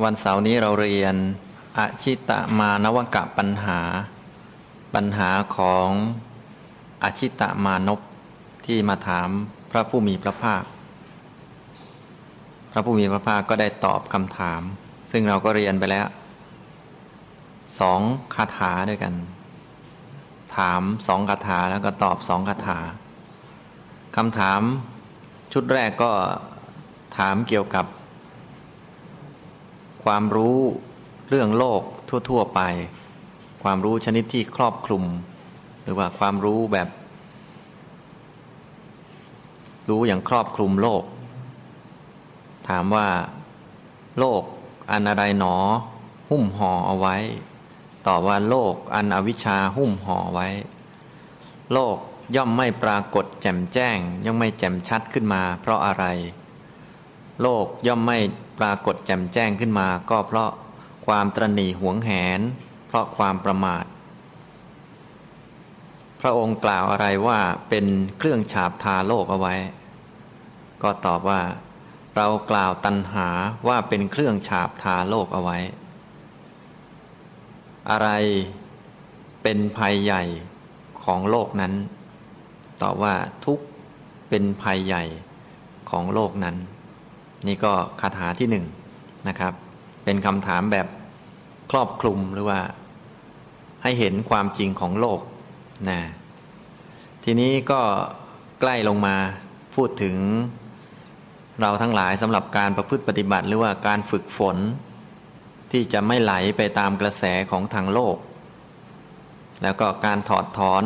วันเสาร์นี้เราเรียนอชิตมานวกะปัญหา ปัญหาของอชิตมานพที่มาถามพระผู้มีพระภาค พระผู้มีพระภาคก็ได้ตอบคำถาม ซึ่งเราก็เรียนไปแล้วสองคาถาด้วยกัน ถามสองคาถาแล้วก็ตอบสองคาถาคำถามชุดแรกก็ถามเกี่ยวกับ ความรู้เรื่องโลกทั่ว ๆไป ความรู้ชนิดที่ครอบคลุม หรือว่าความรู้แบบ รู้อย่างครอบคลุมโลก ถามว่า โลกอันอะไรหนอ หุ้มห่อเอาไว้ตอบว่าโลกอันอวิชชาหุ้มห่อไว้ โลกย่อมไม่ปรากฏแจ่มแจ้งย่อมไม่แจ่มชัดขึ้นมา เพราะอะไร โลกย่อมไม่ปรากฏแจ่มแจ้งขึ้นมา ก็เพราะความตรณีหวงแหน เพราะความประมาท พระองค์กล่าวอะไรว่าเป็นเครื่องฉาบทาโลกเอาไว้ ก็ตอบว่า เรากล่าวตัณหาว่าเป็นเครื่องฉาบทาโลกเอาไว้ อะไรเป็นภัยใหญ่ของโลกนั้น ตอบว่าทุกเป็นภัยใหญ่ของโลกนั้น นี่ก็คาถาที่หนึ่งนะครับ เป็นคำถามแบบครอบคลุมหรือว่าให้เห็นความจริงของโลกนะทีนี้ก็ใกล้ลงมาพูดถึงเราทั้งหลายสำหรับการประพฤติปฏิบัติ หรือว่าการฝึกฝน ที่จะไม่ไหลไปตามกระแสของทางโลก แล้วก็การถอดถอน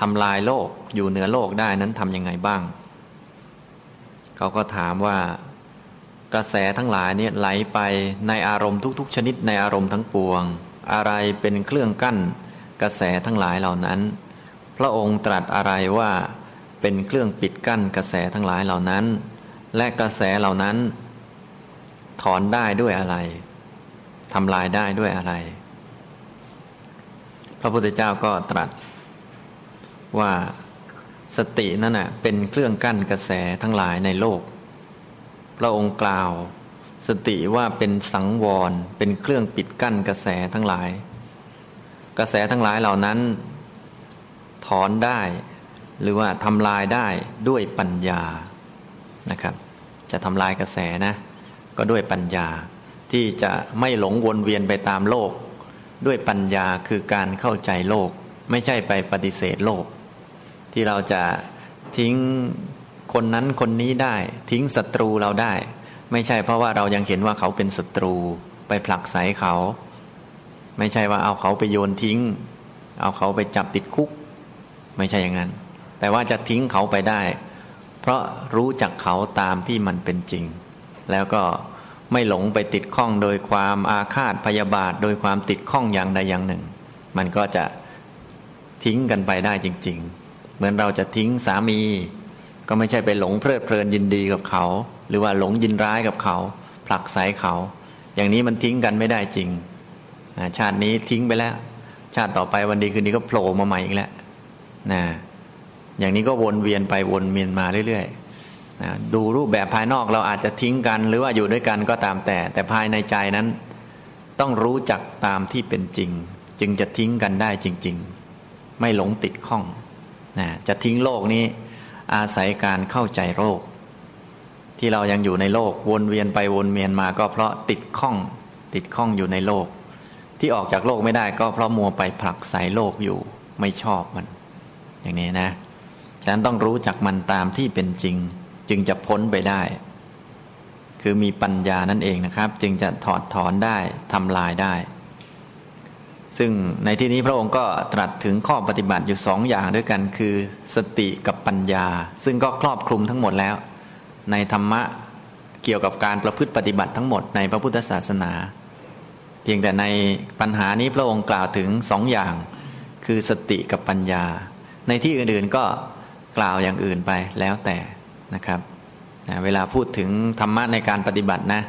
ทำลายโลกอยู่เหนือโลกได้นั้นทำยังไงบ้าง เขาก็ถามว่ากระแสทั้งหลายเนี่ยไหลไปในอารมณ์ทุก ๆ ชนิดในอารมณ์ทั้งปวง อะไรเป็นเครื่องกั้นกระแสทั้งหลายเหล่านั้น พระองค์ตรัสอะไรว่าเป็นเครื่องปิดกั้นกระแสทั้งหลายเหล่านั้น และกระแสเหล่านั้น ถอนได้ด้วยอะไรทำลายได้ด้วยอะไร พระพุทธเจ้าก็ตรัสว่า สตินั่นน่ะเป็นเครื่องกั้นกระแสทั้งหลายในโลก พระองค์กล่าว สติว่าเป็นสังวร เป็นเครื่องปิดกั้นกระแสทั้งหลาย กระแสทั้งหลายเหล่านั้น ถอนได้ หรือว่าทำลายได้ด้วยปัญญานะครับ จะทำลายกระแสนะ ก็ด้วยปัญญาที่จะไม่หลงวนเวียนไปตามโลก ด้วยปัญญาคือการเข้าใจโลก ไม่ใช่ไปปฏิเสธโลก ที่เราจะทิ้งคนนั้นคนนี้ได้ ทิ้งศัตรูเราได้ ไม่ใช่เพราะว่าเรายังเห็นว่าเขาเป็นศัตรูไปผลักไสเขา ไม่ใช่ว่าเอาเขาไปโยนทิ้ง เอาเขาไปจับติดคุก ไม่ใช่อย่างนั้น แต่ว่าจะทิ้งเขาไปได้ เพราะรู้จักเขาตามที่มันเป็นจริง แล้วก็ไม่หลงไปติดข้องโดยความอาฆาตพยาบาท โดยความติดข้องอย่างใดอย่างหนึ่ง มันก็จะทิ้งกันไปได้จริง ๆ เหมือนเราจะทิ้งสามี ก็ไม่ใช่ไปหลงเพลิดเพลินยินดีกับเขา หรือว่าหลงยินร้ายกับเขา ผลักไสเขา อย่างนี้มันทิ้งกันไม่ได้จริง ชาตินี้ทิ้งไปแล้ว ชาติต่อไปวันดีคืนนี้ก็โผล่มาใหม่อีกแล้วนะอย่างนี้ก็วนเวียนไปวนเวียนมาเรื่อยๆนะดูรูปแบบภายนอกเราอาจจะทิ้งกัน หรือว่าอยู่ด้วยกันก็ตามแต่ แต่ภายในใจนั้น ต้องรู้จักตามที่เป็นจริง จึงจะทิ้งกันได้จริง ๆ ไม่หลงติดข้อง นะจะทิ้งโลกนี้ อาศัยการเข้าใจโลก ที่เรายังอยู่ในโลกวนเวียนไปวนเวียนมาก็เพราะติดข้องติดข้องอยู่ในโลก ที่ออกจากโลกไม่ได้ก็เพราะมัวไปผลักใส่โลกอยู่ไม่ชอบมัน อย่างนี้นะฉะนั้นต้องรู้จักมันตามที่เป็นจริง จึงจะพ้นไปได้ คือมีปัญญานั่นเองนะครับ จึงจะถอดถอนได้ทำลายได้ ซึ่งในที่นี้พระองค์ก็ตรัสถึงข้อปฏิบัติอยู่สองอย่างด้วยกันคือสติกับปัญญา ซึ่งก็ครอบคลุมทั้งหมดแล้ว ในธรรมะเกี่ยวกับการประพฤติปฏิบัติทั้งหมดในพระพุทธศาสนา เพียงแต่ในปัญหานี้พระองค์กล่าวถึงสองอย่าง คือสติกับปัญญา ในที่อื่นๆก็กล่าวอย่างอื่นไปแล้วแต่นะครับเวลาพูดถึงธรรมะในการปฏิบัตินะ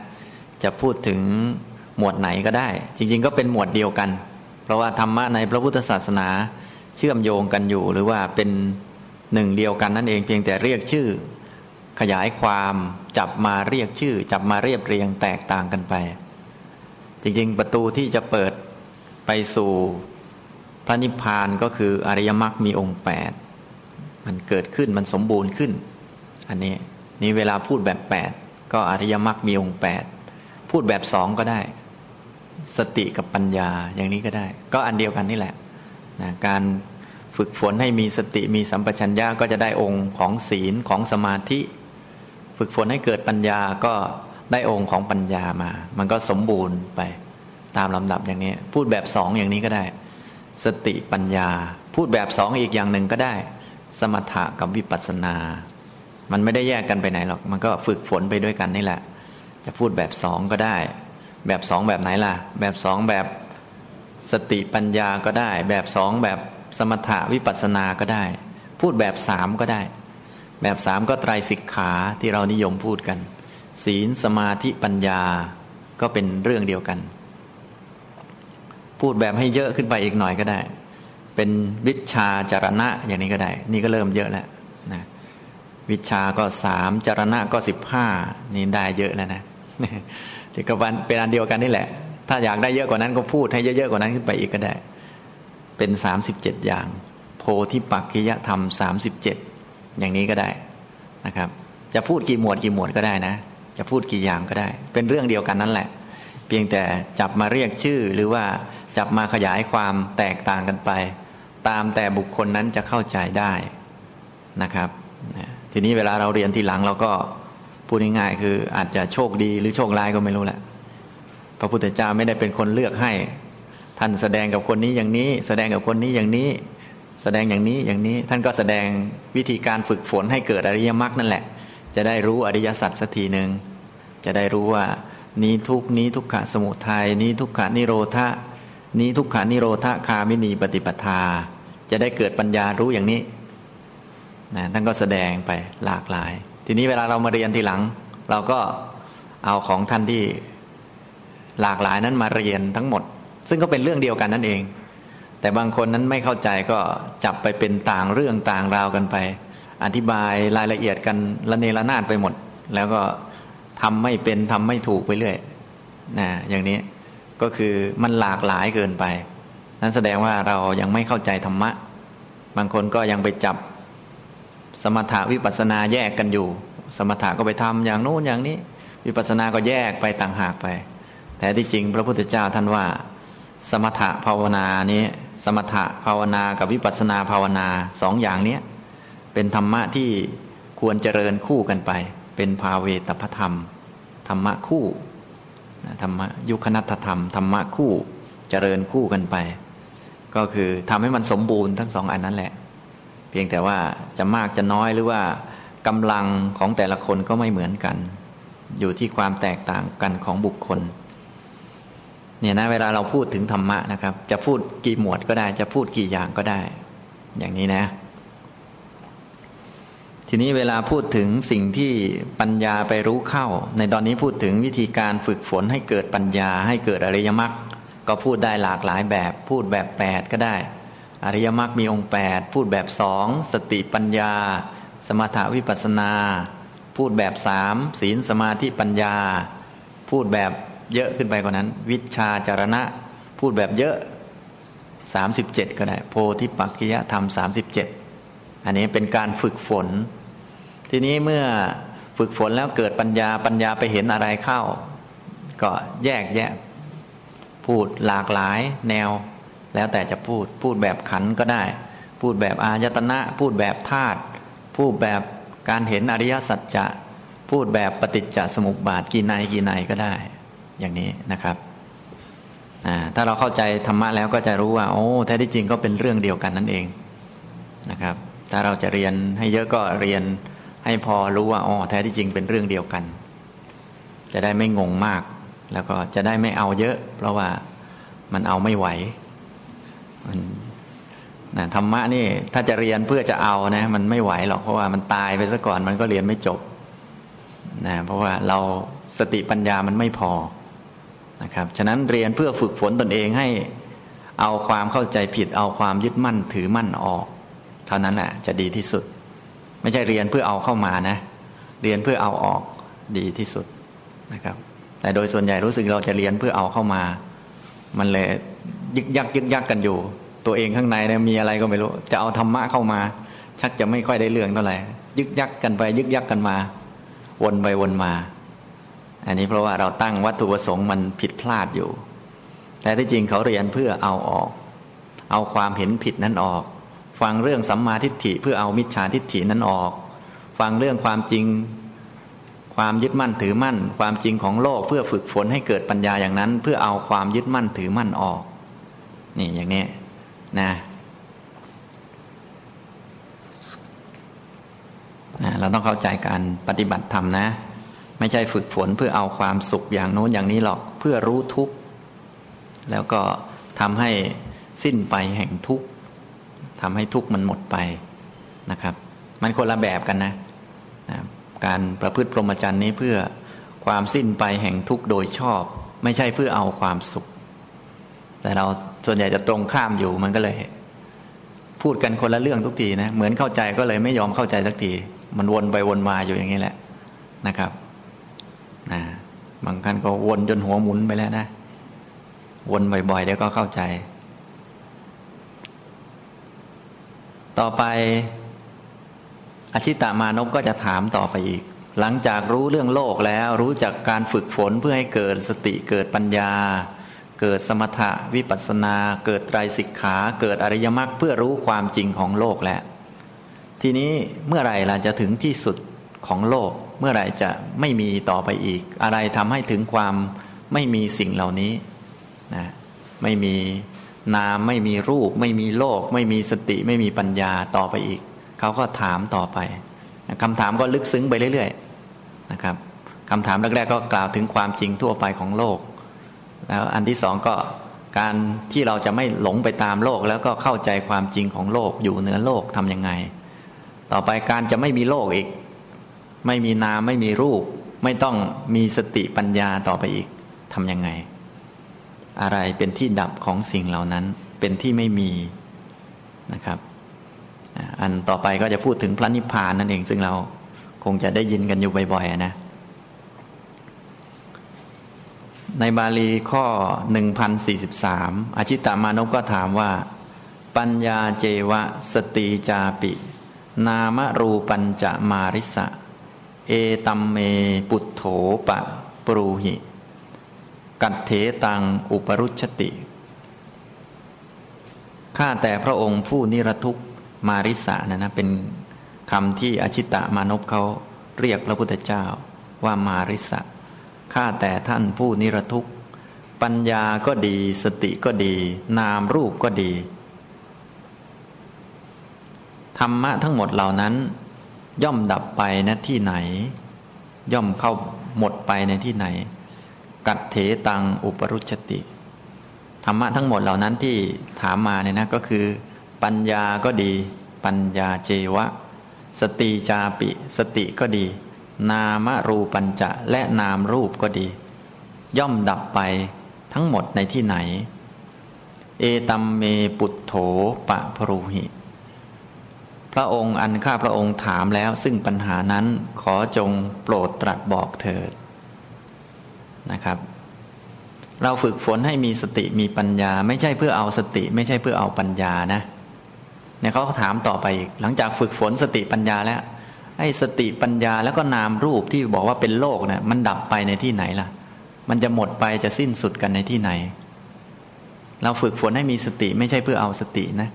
จะพูดถึงหมวดไหนก็ได้ จริง ๆ ก็เป็นหมวดเดียวกัน เพราะว่าธรรมะในพระพุทธศาสนาเชื่อมโยงกันอยู่ หรือว่าเป็นหนึ่งเดียวกันนั่นเองเพียงแต่เรียกชื่อ ขยายความจับมาเรียกชื่อ จับมาเรียบเรียงแตกต่างกันไป จริงๆประตูที่จะเปิดไปสู่พระนิพพานก็คืออริยมรรคมีองค์แปดมันเกิดขึ้นมันสมบูรณ์ขึ้น อันนี้นี่เวลาพูดแบบแปดก็อริยมรรคมีองค์แปดพูดแบบสองก็ได้ สติกับปัญญาอย่างนี้ก็ได้ ก็อันเดียวกันนี่แหละนะการฝึกฝนให้มีสติมีสัมปชัญญะก็จะได้องค์ของศีลของสมาธิ ฝึกฝนให้เกิดปัญญาก็ได้องค์ของปัญญามา มันก็สมบูรณ์ไปตามลำดับอย่างนี้ พูดแบบสองอย่างนี้ก็ได้ สติปัญญา พูดแบบสองอีกอย่างหนึ่งก็ได้ สมถะกับวิปัสสนา มันไม่ได้แยกกันไปไหนหรอก มันก็ฝึกฝนไปด้วยกันนี่แหละ จะพูดแบบสองก็ได้ แบบสองแบบไหนล่ะ แบบสองแบบสติปัญญาก็ได้ แบบสองแบบสมถะวิปัสสนาก็ได้ พูดแบบสามก็ได้ แบบสามก็ไตรสิกขาที่เรานิยมพูดกัน ศีลสมาธิปัญญาก็เป็นเรื่องเดียวกัน พูดแบบให้เยอะขึ้นไปอีกหน่อยก็ได้ เป็นวิชาจารณะอย่างนี้ก็ได้ นี่ก็เริ่มเยอะแล้วนะวิชาก็สามจารณะก็สิบห้านี่ได้เยอะแล้วนะ ที่ก็เป็นอันเดียวกันนี่แหละ ถ้าอยากได้เยอะกว่านั้นก็พูดให้เยอะๆกว่านั้นขึ้นไปอีกก็ได้ เป็นสามสิบเจ็ดอย่าง โพธิปักขิยธรรมสามสิบเจ็ดอย่างนี้ก็ได้นะครับ จะพูดกี่หมวดกี่หมวดก็ได้นะ จะพูดกี่อย่างก็ได้ เป็นเรื่องเดียวกันนั่นแหละ เพียงแต่จับมาเรียกชื่อหรือว่าจับมาขยายความแตกต่างกันไป ตามแต่บุคคลนั้นจะเข้าใจได้นะครับ ทีนี้เวลาเราเรียนทีหลังเราก็ พูดง่ายๆคืออาจจะโชคดีหรือโชคร้ายก็ไม่รู้แหละพระพุทธเจ้าไม่ได้เป็นคนเลือกให้ ท่านแสดงกับคนนี้อย่างนี้ แสดงกับคนนี้อย่างนี้ แสดงอย่างนี้อย่างนี้ท่านก็แสดงวิธีการฝึกฝนให้เกิดอริยมรรคนั่นแหละ จะได้รู้อริยสัจสักทีหนึ่งจะได้รู้ว่านี้ทุกนี้ทุกขะสมุทัยนี้ทุกขานิโรธะนี้ทุกขานิโรธคามินีปฏิปทา จะได้เกิดปัญญารู้อย่างนี้นะท่านก็แสดงไปหลากหลาย ทีนี้เวลาเรามาเรียนทีหลัง เราก็เอาของท่านที่หลากหลายนั้นมาเรียนทั้งหมด ซึ่งก็เป็นเรื่องเดียวกันนั่นเอง แต่บางคนนั้นไม่เข้าใจก็จับไปเป็นต่างเรื่องต่างราวกันไป อธิบายรายละเอียดกันละเนระนาดไปหมด แล้วก็ทำไม่เป็นทำไม่ถูกไปเรื่อยนะอย่างนี้ก็คือมันหลากหลายเกินไป นั้นแสดงว่าเรายังไม่เข้าใจธรรมะ บางคนก็ยังไปจับ สมถะวิปัสนาแยกกันอยู่ สมถะก็ไปทำอย่างโน้นอย่างนี้ วิปัสนาก็แยกไปต่างหากไป แต่ที่จริงพระพุทธเจ้าท่านว่า สมถะภาวนานี้ สมถะภาวนากับวิปัสนาภาวนาสองอย่างนี้เป็นธรรมะที่ควรเจริญคู่กันไป เป็นภาเวตพธรรม ธรรมะคู่ธรรมะยุคนัตธรรมธรรมะคู่เจริญคู่กันไป ก็คือทำให้มันสมบูรณ์ทั้งสองอันนั้นแหละ พียงแต่ว่าจะมากจะน้อยหรือว่ากำลังของแต่ละคนก็ไม่เหมือนกัน อยู่ที่ความแตกต่างกันของบุคคลเนี่ยนะเวลาเราพูดถึงธรรมะนะครับ จะพูดกี่หมวดก็ได้ จะพูดกี่อย่างก็ได้ อย่างนี้นะ ทีนี้เวลาพูดถึงสิ่งที่ปัญญาไปรู้เข้า ในตอนนี้พูดถึงวิธีการฝึกฝนให้เกิดปัญญาให้เกิดอริยมรรคก็พูดได้หลากหลายแบบ พูดแบบแปดก็ได้ อริยมรรคมีองค์แปดพูดแบบสองสติปัญญา สมถาวิปัสนา พูดแบบสามศีลสมาธิปัญญา พูดแบบเยอะขึ้นไปกว่านั้น วิชาจารณะ พูดแบบเยอะสามสิบเจ็ดก็ได้ โพธิปักขิยธรรมสามสิบเจ็ดอันนี้เป็นการฝึกฝน ทีนี้เมื่อฝึกฝนแล้วเกิดปัญญาปัญญาไปเห็นอะไรเข้า ก็แยกแยะ พูดหลากหลายแนว แล้วแต่จะพูดพูดแบบขันก็ได้ พูดแบบอายตนะ พูดแบบธาตุพูดแบบการเห็นอริยสัจจะพูดแบบปฏิจจสมุปบาทกี่ในกี่ในก็ได้ อย่างนี้นะครับถ้าเราเข้าใจธรรมะแล้วก็จะรู้ว่า โอ้แท้ที่จริงก็เป็นเรื่องเดียวกันนั่นเองนะครับ ถ้าเราจะเรียนให้เยอะก็เรียนให้พอรู้ว่าอ๋อแท้ที่จริงเป็นเรื่องเดียวกัน จะได้ไม่งงมาก แล้วก็จะได้ไม่เอาเยอะ เพราะว่ามันเอาไม่ไหว มันนะธรรมะนี่ถ้าจะเรียนเพื่อจะเอานะ มันไม่ไหวหรอกเพราะว่ามันตายไปซะก่อนมันก็เรียนไม่จบนะเพราะว่าเราสติปัญญามันไม่พอนะครับ ฉะนั้นเรียนเพื่อฝึกฝนตนเองให้เอาความเข้าใจผิด เอาความยึดมั่นถือมั่นออก เท่านั้นแหละจะดีที่สุด ไม่ใช่เรียนเพื่อเอาเข้ามานะ เรียนเพื่อเอาออกดีที่สุดนะครับ แต่โดยส่วนใหญ่รู้สึกเราจะเรียนเพื่อเอาเข้ามา มันเลย ยึกยักยึกยักกันอยู่ ตัวเองข้างในเนี่ยมีอะไรก็ไม่รู้ จะเอาธรรมะเข้ามา ชักจะไม่ค่อยได้เรื่องเท่าไหร่ยึกยักกันไป ยึกยักกันมา วนไปวนมา อันนี้เพราะว่าเราตั้งวัตถุประสงค์มันผิดพลาดอยู่ แต่ที่จริงเขาเรียนเพื่อเอาออก เอาความเห็นผิดนั้นออก ฟังเรื่องสัมมาทิฏฐิเพื่อเอามิจฉาทิฏฐินั้นออก ฟังเรื่องความจริงความยึดมั่นถือมั่น ความจริงของโลกเพื่อฝึกฝนให้เกิดปัญญาอย่างนั้น เพื่อเอาความยึดมั่นถือมั่นออก นี่อย่างนี้นะนะเราต้องเข้าใจการปฏิบัติธรรมนะ ไม่ใช่ฝึกฝนเพื่อเอาความสุขอย่างโน้นอย่างนี้หรอกเพื่อรู้ทุกข์แล้วก็ทำให้สิ้นไปแห่งทุกข์ทำให้ทุกข์มันหมดไปนะครับ มันคนละแบบกันนะนะการประพฤติพรหมจรรย์นี้เพื่อความสิ้นไปแห่งทุกข์โดยชอบ ไม่ใช่เพื่อเอาความสุข แต่เราส่วนใหญ่จะตรงข้ามอยู่มันก็เลย พูดกันคนละเรื่องทุกทีนะเหมือนเข้าใจก็เลยไม่ยอมเข้าใจสักทีมันวนไปวนมาอยู่อย่างนี้แหละนะครับนะบางท่านก็วนจนหัวหมุนไปแล้วนะ วนบ่อยๆเดี๋ยวก็เข้าใจ ต่อไปอชิตามานพก็จะถามต่อไปอีก หลังจากรู้เรื่องโลกแล้วรู้จักการฝึกฝนเพื่อให้เกิดสติเกิดปัญญา เกิดสมถะวิปัสนา เกิดไตรสิกขา เกิดอริยมรรคเพื่อรู้ความจริงของโลกแล้ว ทีนี้เมื่อไหร่เราจะถึงที่สุดของโลก เมื่อไหร่จะไม่มีต่อไปอีก อะไรทำให้ถึงความไม่มีสิ่งเหล่านี้นะไม่มีนามไม่มีรูป ไม่มีโลก ไม่มีสติไม่มีปัญญาต่อไปอีก เขาก็ถามต่อไปคำถามก็ลึกซึ้งไปเรื่อยๆนะครับคำถามแรกๆก็กล่าวถึงความจริงทั่วไปของโลก แล้วอันที่สองก็การที่เราจะไม่หลงไปตามโลก แล้วก็เข้าใจความจริงของโลกอยู่เหนือโลกทำยังไง ต่อไปการจะไม่มีโลกอีก ไม่มีนามไม่มีรูป ไม่ต้องมีสติปัญญาต่อไปอีกทำยังไง อะไรเป็นที่ดับของสิ่งเหล่านั้นเป็นที่ไม่มีนะครับ อันต่อไปก็จะพูดถึงพระนิพพานนั่นเองซึ่งเราคงจะได้ยินกันอยู่บ่อยๆนะ ในบาลีข้อ 1043 อชิตามานพก็ถามว่า ปัญญาเจวะสติจาปิ นามรูปัญจมาริสะ เอตัมเมปุตโถปะปรูหิ กัตเถตังอุปรุชติ ข้าแต่พระองค์ผู้นิรทุกมาริสานะนะเป็นคำที่อชิตะมานพเขาเรียกพระพุทธเจ้าว่ามาริสะ ข้าแต่ท่านผู้นิรทุกข์ ปัญญาก็ดี สติก็ดี นามรูปก็ดี ธรรมะทั้งหมดเหล่านั้น ย่อมดับไปณที่ไหน ย่อมเข้าหมดไปในที่ไหน กัดเถตังอุปรุชติธรรมะทั้งหมดเหล่านั้นที่ถามมาเนี่ยนะก็คือ ปัญญาก็ดี ปัญญาเจวะ สติจาปิ สติก็ดี นามรูปัญจะและนามรูปก็ดี ย่อมดับไปทั้งหมดในที่ไหน เอตัมเมปุตโถปะพรูหิ พระองค์อันข้าพระองค์ถามแล้วซึ่งปัญหานั้นขอจงโปรดตรัสบอกเถิดนะครับ เราฝึกฝนให้มีสติมีปัญญา ไม่ใช่เพื่อเอาสติ ไม่ใช่เพื่อเอาปัญญานะเนี่ยเขาถามต่อไปอีกหลังจากฝึกฝนสติปัญญาแล้ว ไอ้สติปัญญาแล้วก็นามรูปที่บอกว่าเป็นโลกเนี่ยมันดับไปในที่ไหนล่ะ มันจะหมดไปจะสิ้นสุดกันในที่ไหน เราฝึกฝนให้มีสติไม่ใช่เพื่อเอาสตินะ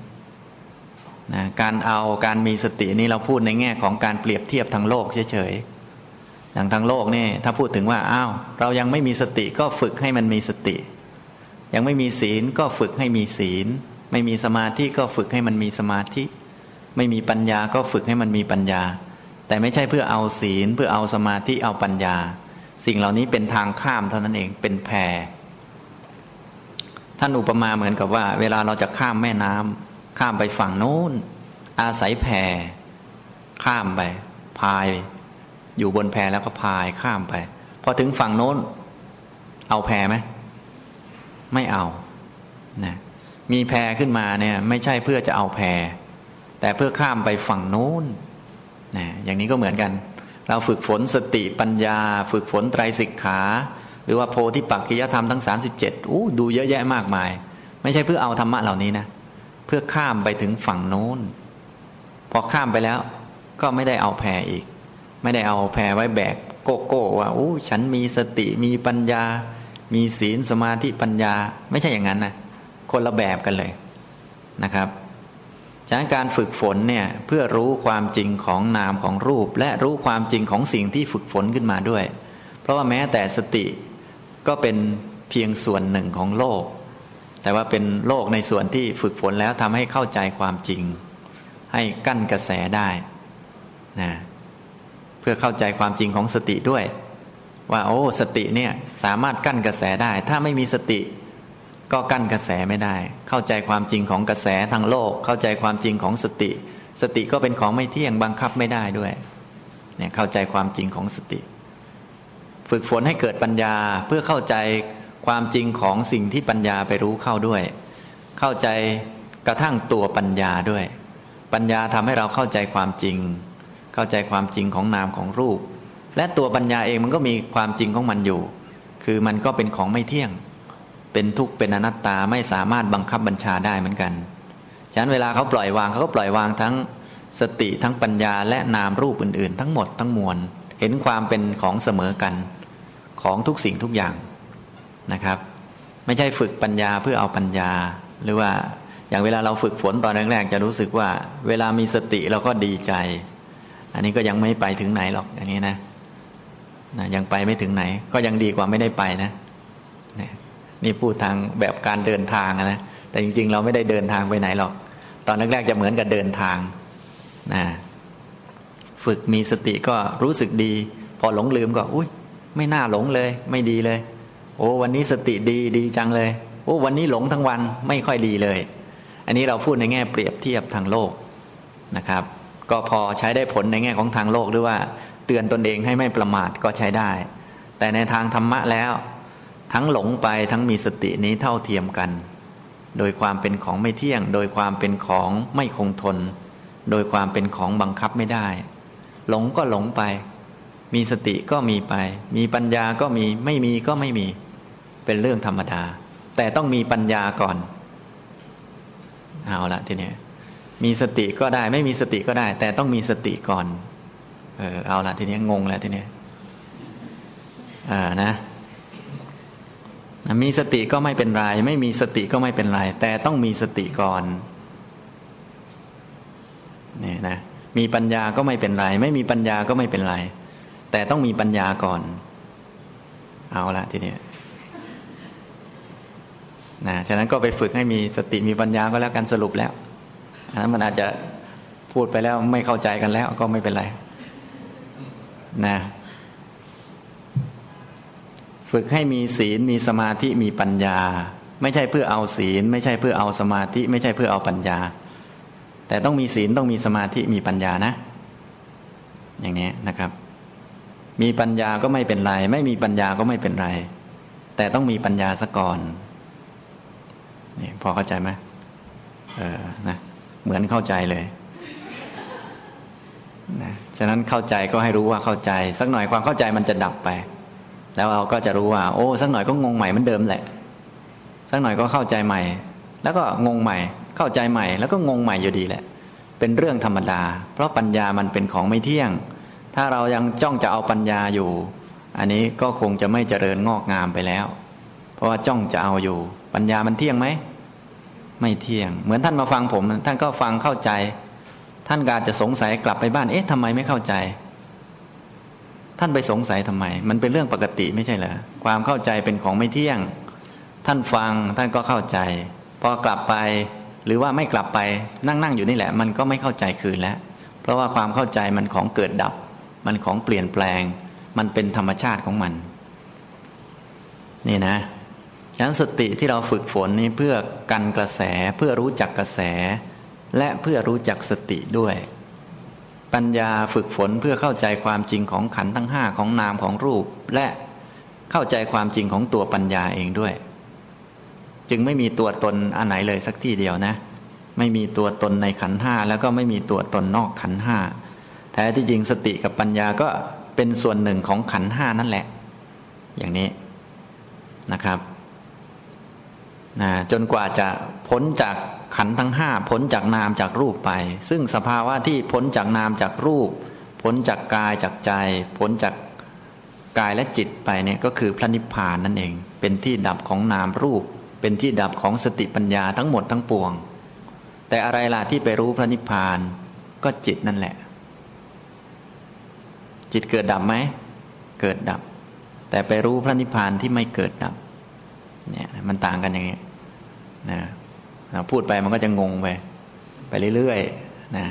นะการเอาการมีสตินี้เราพูดในแง่ของการเปรียบเทียบทางโลกเฉยๆอย่างทางโลกนี่ถ้าพูดถึงว่าอ้าวเรายังไม่มีสติก็ฝึกให้มันมีสติ ยังไม่มีศีลก็ฝึกให้มีศีล ไม่มีสมาธิก็ฝึกให้มันมีสมาธิ ไม่มีปัญญาก็ฝึกให้มันมีปัญญา แต่ไม่ใช่เพื่อเอาศีล เพื่อเอาสมาธิเอาปัญญา สิ่งเหล่านี้เป็นทางข้ามเท่านั้นเองเป็นแพท่านอุปมาเหมือนกับว่า เวลาเราจะข้ามแม่น้ำข้ามไปฝั่งโน้น อาศัยแพข้ามไป พาย อยู่บนแพแล้วก็พายข้ามไปพอถึงฝั่งโน้น เอาแพไหมไม่เอานะมีแพขึ้นมาเนี่ย ไม่ใช่เพื่อจะเอาแพแต่เพื่อข้ามไปฝั่งโน้น นะอย่างนี้ก็เหมือนกัน เราฝึกฝนสติปัญญา ฝึกฝนไตรสิกขา หรือว่าโพธิปักกิยธรรมทั้ง 37อู้ดูเยอะแยะมากมาย ไม่ใช่เพื่อเอาธรรมะเหล่านี้นะ เพื่อข้ามไปถึงฝั่งโน้น พอข้ามไปแล้วก็ไม่ได้เอาแพรอีก ไม่ได้เอาแพรไว้แบกโกโก้ว่าอู้ฉันมีสติมีปัญญา มีศีลสมาธิปัญญา ไม่ใช่อย่างนั้นนะคนละแบบกันเลยนะครับ ฉะนั้นการฝึกฝนเนี่ยเพื่อรู้ความจริงของนามของรูป และรู้ความจริงของสิ่งที่ฝึกฝนขึ้นมาด้วย เพราะว่าแม้แต่สติก็เป็นเพียงส่วนหนึ่งของโลก แต่ว่าเป็นโลกในส่วนที่ฝึกฝนแล้วทำให้เข้าใจความจริง ให้กั้นกระแสได้นะเพื่อเข้าใจความจริงของสติด้วย ว่าโอ้สติเนี่ยสามารถกั้นกระแสได้ ถ้าไม่มีสติ ก็กั้นกระแสไม่ได้ เข้าใจความจริงของกระแสทางโลก เข้าใจความจริงของสติ สติก็เป็นของไม่เที่ยงบังคับไม่ได้ด้วยเนี่ยเข้าใจความจริงของสติ ฝึกฝนให้เกิดปัญญาเพื่อเข้าใจความจริงของสิ่งที่ปัญญาไปรู้เข้าด้วย เข้าใจกระทั่งตัวปัญญาด้วย ปัญญาทำให้เราเข้าใจความจริง เข้าใจความจริงของนามของรูป และตัวปัญญาเองมันก็มีความจริงของมันอยู่ คือมันก็เป็นของไม่เที่ยง เป็นทุกข์เป็นอนัตตาไม่สามารถบังคับบัญชาได้เหมือนกันฉะนั้นเวลาเขาปล่อยวางเขาก็ปล่อยวางทั้งสติทั้งปัญญาและนามรูปอื่น ๆ ทั้งหมดทั้งมวลเห็นความเป็นของเสมอกันของทุกสิ่งทุกอย่างนะครับ ไม่ใช่ฝึกปัญญาเพื่อเอาปัญญา หรือว่าอย่างเวลาเราฝึกฝนตอนแรกๆจะรู้สึกว่า เวลามีสติเราก็ดีใจ อันนี้ก็ยังไม่ไปถึงไหนหรอกอย่างนี้นะนะยังไปไม่ถึงไหน ก็ยังดีกว่าไม่ได้ไปนะ นี่พูดทางแบบการเดินทางนะแต่จริง ๆ เราไม่ได้เดินทางไปไหนหรอก ตอนแรกๆจะเหมือนกับเดินทางนะฝึกมีสติก็รู้สึกดี พอหลงลืมก็ อุ้ยไม่น่าหลงเลย ไม่ดีเลย โอ้วันนี้สติดีดีจังเลย โอ้วันนี้หลงทั้งวันไม่ค่อยดีเลย อันนี้เราพูดในแง่เปรียบเทียบทางโลกนะครับ ก็พอใช้ได้ผลในแง่ของทางโลกหรือว่า เตือนตนเองให้ไม่ประมาทก็ใช้ได้ แต่ในทางธรรมะแล้ว ทั้งหลงไปทั้งมีสตินี้เท่าเทียมกัน โดยความเป็นของไม่เที่ยง โดยความเป็นของไม่คงทน โดยความเป็นของบังคับไม่ได้ หลงก็หลงไป มีสติก็มีไป มีปัญญาก็มีไม่มีก็ไม่มี เป็นเรื่องธรรมดา แต่ต้องมีปัญญาก่อน เอาละทีนี้มีสติก็ได้ไม่มีสติก็ได้ แต่ต้องมีสติก่อน เออเอาละทีนี้งงแล้วทีนี้อ่านะ มีสติก็ไม่เป็นไร ไม่มีสติก็ไม่เป็นไร แต่ต้องมีสติก่อนนี่นะมีปัญญาก็ไม่เป็นไร ไม่มีปัญญาก็ไม่เป็นไร แต่ต้องมีปัญญาก่อน เอาละทีนี้นะฉะนั้นก็ไปฝึกให้มีสติมีปัญญาก็แล้วกันสรุปแล้วอันนั้นมันอาจจะพูดไปแล้วไม่เข้าใจกันแล้วก็ไม่เป็นไร นะ ฝึกให้มีศีลมีสมาธิมีปัญญา ไม่ใช่เพื่อเอาศีล ไม่ใช่เพื่อเอาสมาธิ ไม่ใช่เพื่อเอาปัญญา แต่ต้องมีศีลต้องมีสมาธิมีปัญญานะ อย่างนี้นะครับ มีปัญญาก็ไม่เป็นไร ไม่มีปัญญาก็ไม่เป็นไร แต่ต้องมีปัญญาซะก่อนนี่พอเข้าใจไหมเออนะเหมือนเข้าใจเลยนะฉะนั้นเข้าใจก็ให้รู้ว่าเข้าใจ สักหน่อยความเข้าใจมันจะดับไป แล้วเราก็จะรู้ว่า โอ้ สักหน่อยก็งงใหม่มือนเดิมแหละ สักหน่อยก็เข้าใจใหม่ แล้วก็งงใหม่ เข้าใจใหม่ แล้วก็งงใหม่อยู่ดีแหละ เป็นเรื่องธรรมดา เพราะปัญญามันเป็นของไม่เที่ยง ถ้าเรายังจ้องจะเอาปัญญาอยู่ อันนี้ก็คงจะไม่เจริญงอกงามไปแล้ว เพราะว่าจ้องจะเอาอยู่ ปัญญามันเที่ยงไหมไม่เที่ยง เหมือนท่านมาฟังผม ท่านก็ฟังเข้าใจ ท่านกาจจะสงสัยกลับไปบ้าน เอ๊ะทำไมไม่เข้าใจ ท่านไปสงสัยทำไม มันเป็นเรื่องปกติไม่ใช่เหรอความเข้าใจเป็นของไม่เที่ยง ท่านฟังท่านก็เข้าใจ พอกลับไป หรือว่าไม่กลับไปนั่งนั่งอยู่นี่แหละ มันก็ไม่เข้าใจคืนแล้ว เพราะว่าความเข้าใจมันของเกิดดับ มันของเปลี่ยนแปลง มันเป็นธรรมชาติของมัน นี่นะฉะนั้นสติที่เราฝึกฝนนี้เพื่อกันกระแสเพื่อรู้จักกระแส และเพื่อรู้จักสติด้วย ปัญญาฝึกฝนเพื่อเข้าใจความจริงของขันทั้งห้าของนามของรูป และเข้าใจความจริงของตัวปัญญาเองด้วย จึงไม่มีตัวตนอันไหนเลยสักที่เดียวนะ ไม่มีตัวตนในขันห้าแล้วก็ไม่มีตัวตนนอกขันห้าแท้ที่จริงสติกับปัญญาก็เป็นส่วนหนึ่งของขันห้านั่นแหละ อย่างนี้นะครับนะจนกว่าจะพ้นจาก ขันทั้งห้าพ้นจากนามจากรูปไป ซึ่งสภาวะที่พ้นจากนามจากรูป พ้นจากกายจากใจพ้นจากกายและจิตไปเนี่ยก็คือพระนิพพานนั่นเอง เป็นที่ดับของนามรูป เป็นที่ดับของสติปัญญาทั้งหมดทั้งปวง แต่อะไรล่ะที่ไปรู้พระนิพพานก็จิตนั่นแหละ จิตเกิดดับไหมเกิดดับ แต่ไปรู้พระนิพพานที่ไม่เกิดดับเนี่ยมันต่างกันอย่างนี้นะ เราพูดไปมันก็จะงงไป ไปเรื่อยๆนะ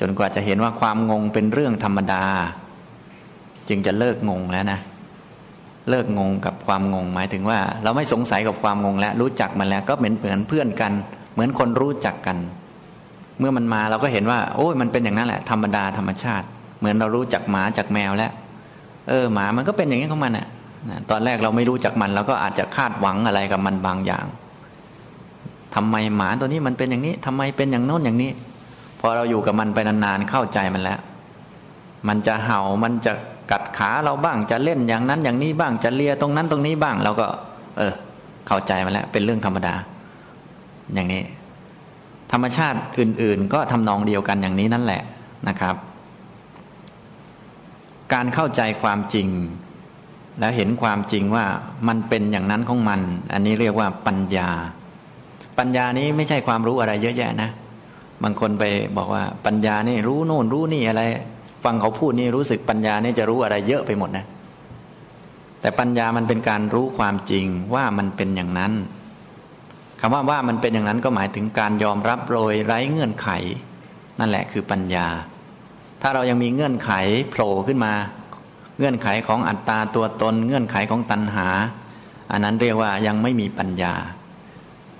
จนกว่าจะเห็นว่าความงงเป็นเรื่องธรรมดา จึงจะเลิกงงแล้วนะเลิกงงกับความงงหมายถึงว่า เราไม่สงสัยกับความงงแล้ว รู้จักมันแล้วก็เหมือนเหมือนเพื่อนกัน เหมือนคนรู้จักกัน เมื่อมันมาเราก็เห็นว่า โอ้ยมันเป็นอย่างนั้นแหละ ธรรมดาธรรมชาติ เหมือนเรารู้จักหมาจากแมวแล้ว เออหมามันก็เป็นอย่างนี้ของมันอะตอนแรกเราไม่รู้จักมันเราก็อาจจะคาดหวังอะไรกับมันบางอย่าง ทำไมหมาตัวนี้มันเป็นอย่างนี้ทำไมเป็นอย่างโน้นอย่างนี้ พอเราอยู่กับมันไปนานๆเข้าใจมันแล้ว มันจะเห่ามันจะกัดขาเราบ้างจะเล่นอย่างนั้นอย่างนี้บ้างจะเลียตรงนั้นตรงนี้บ้างเราก็ เออ เข้าใจมันแล้ว เป็นเรื่องธรรมดา อย่างนี้ ธรรมชาติอื่น ๆ ก็ทำนองเดียวกันอย่างนี้นั่นแหละนะครับ การเข้าใจความจริง แล้วเห็นความจริงว่ามันเป็นอย่างนั้นของมัน อันนี้เรียกว่าปัญญา ปัญญานี้ไม่ใช่ความรู้อะไรเยอะแยะนะบางคนไปบอกว่าปัญญานี่รู้โน่นรู้นี่อะไร ฟังเขาพูดนี่รู้สึกปัญญานี่จะรู้อะไรเยอะไปหมดนะ แต่ปัญญามันเป็นการรู้ความจริงว่ามันเป็นอย่างนั้นคำว่าว่ามันเป็นอย่างนั้นก็หมายถึงการยอมรับโดยไร้เงื่อนไข นั่นแหละคือปัญญา ถ้าเรายังมีเงื่อนไขโผล่ขึ้นมา เงื่อนไขของอัตตาตัวตน เงื่อนไขของตัณหา อันนั้นเรียกว่ายังไม่มีปัญญา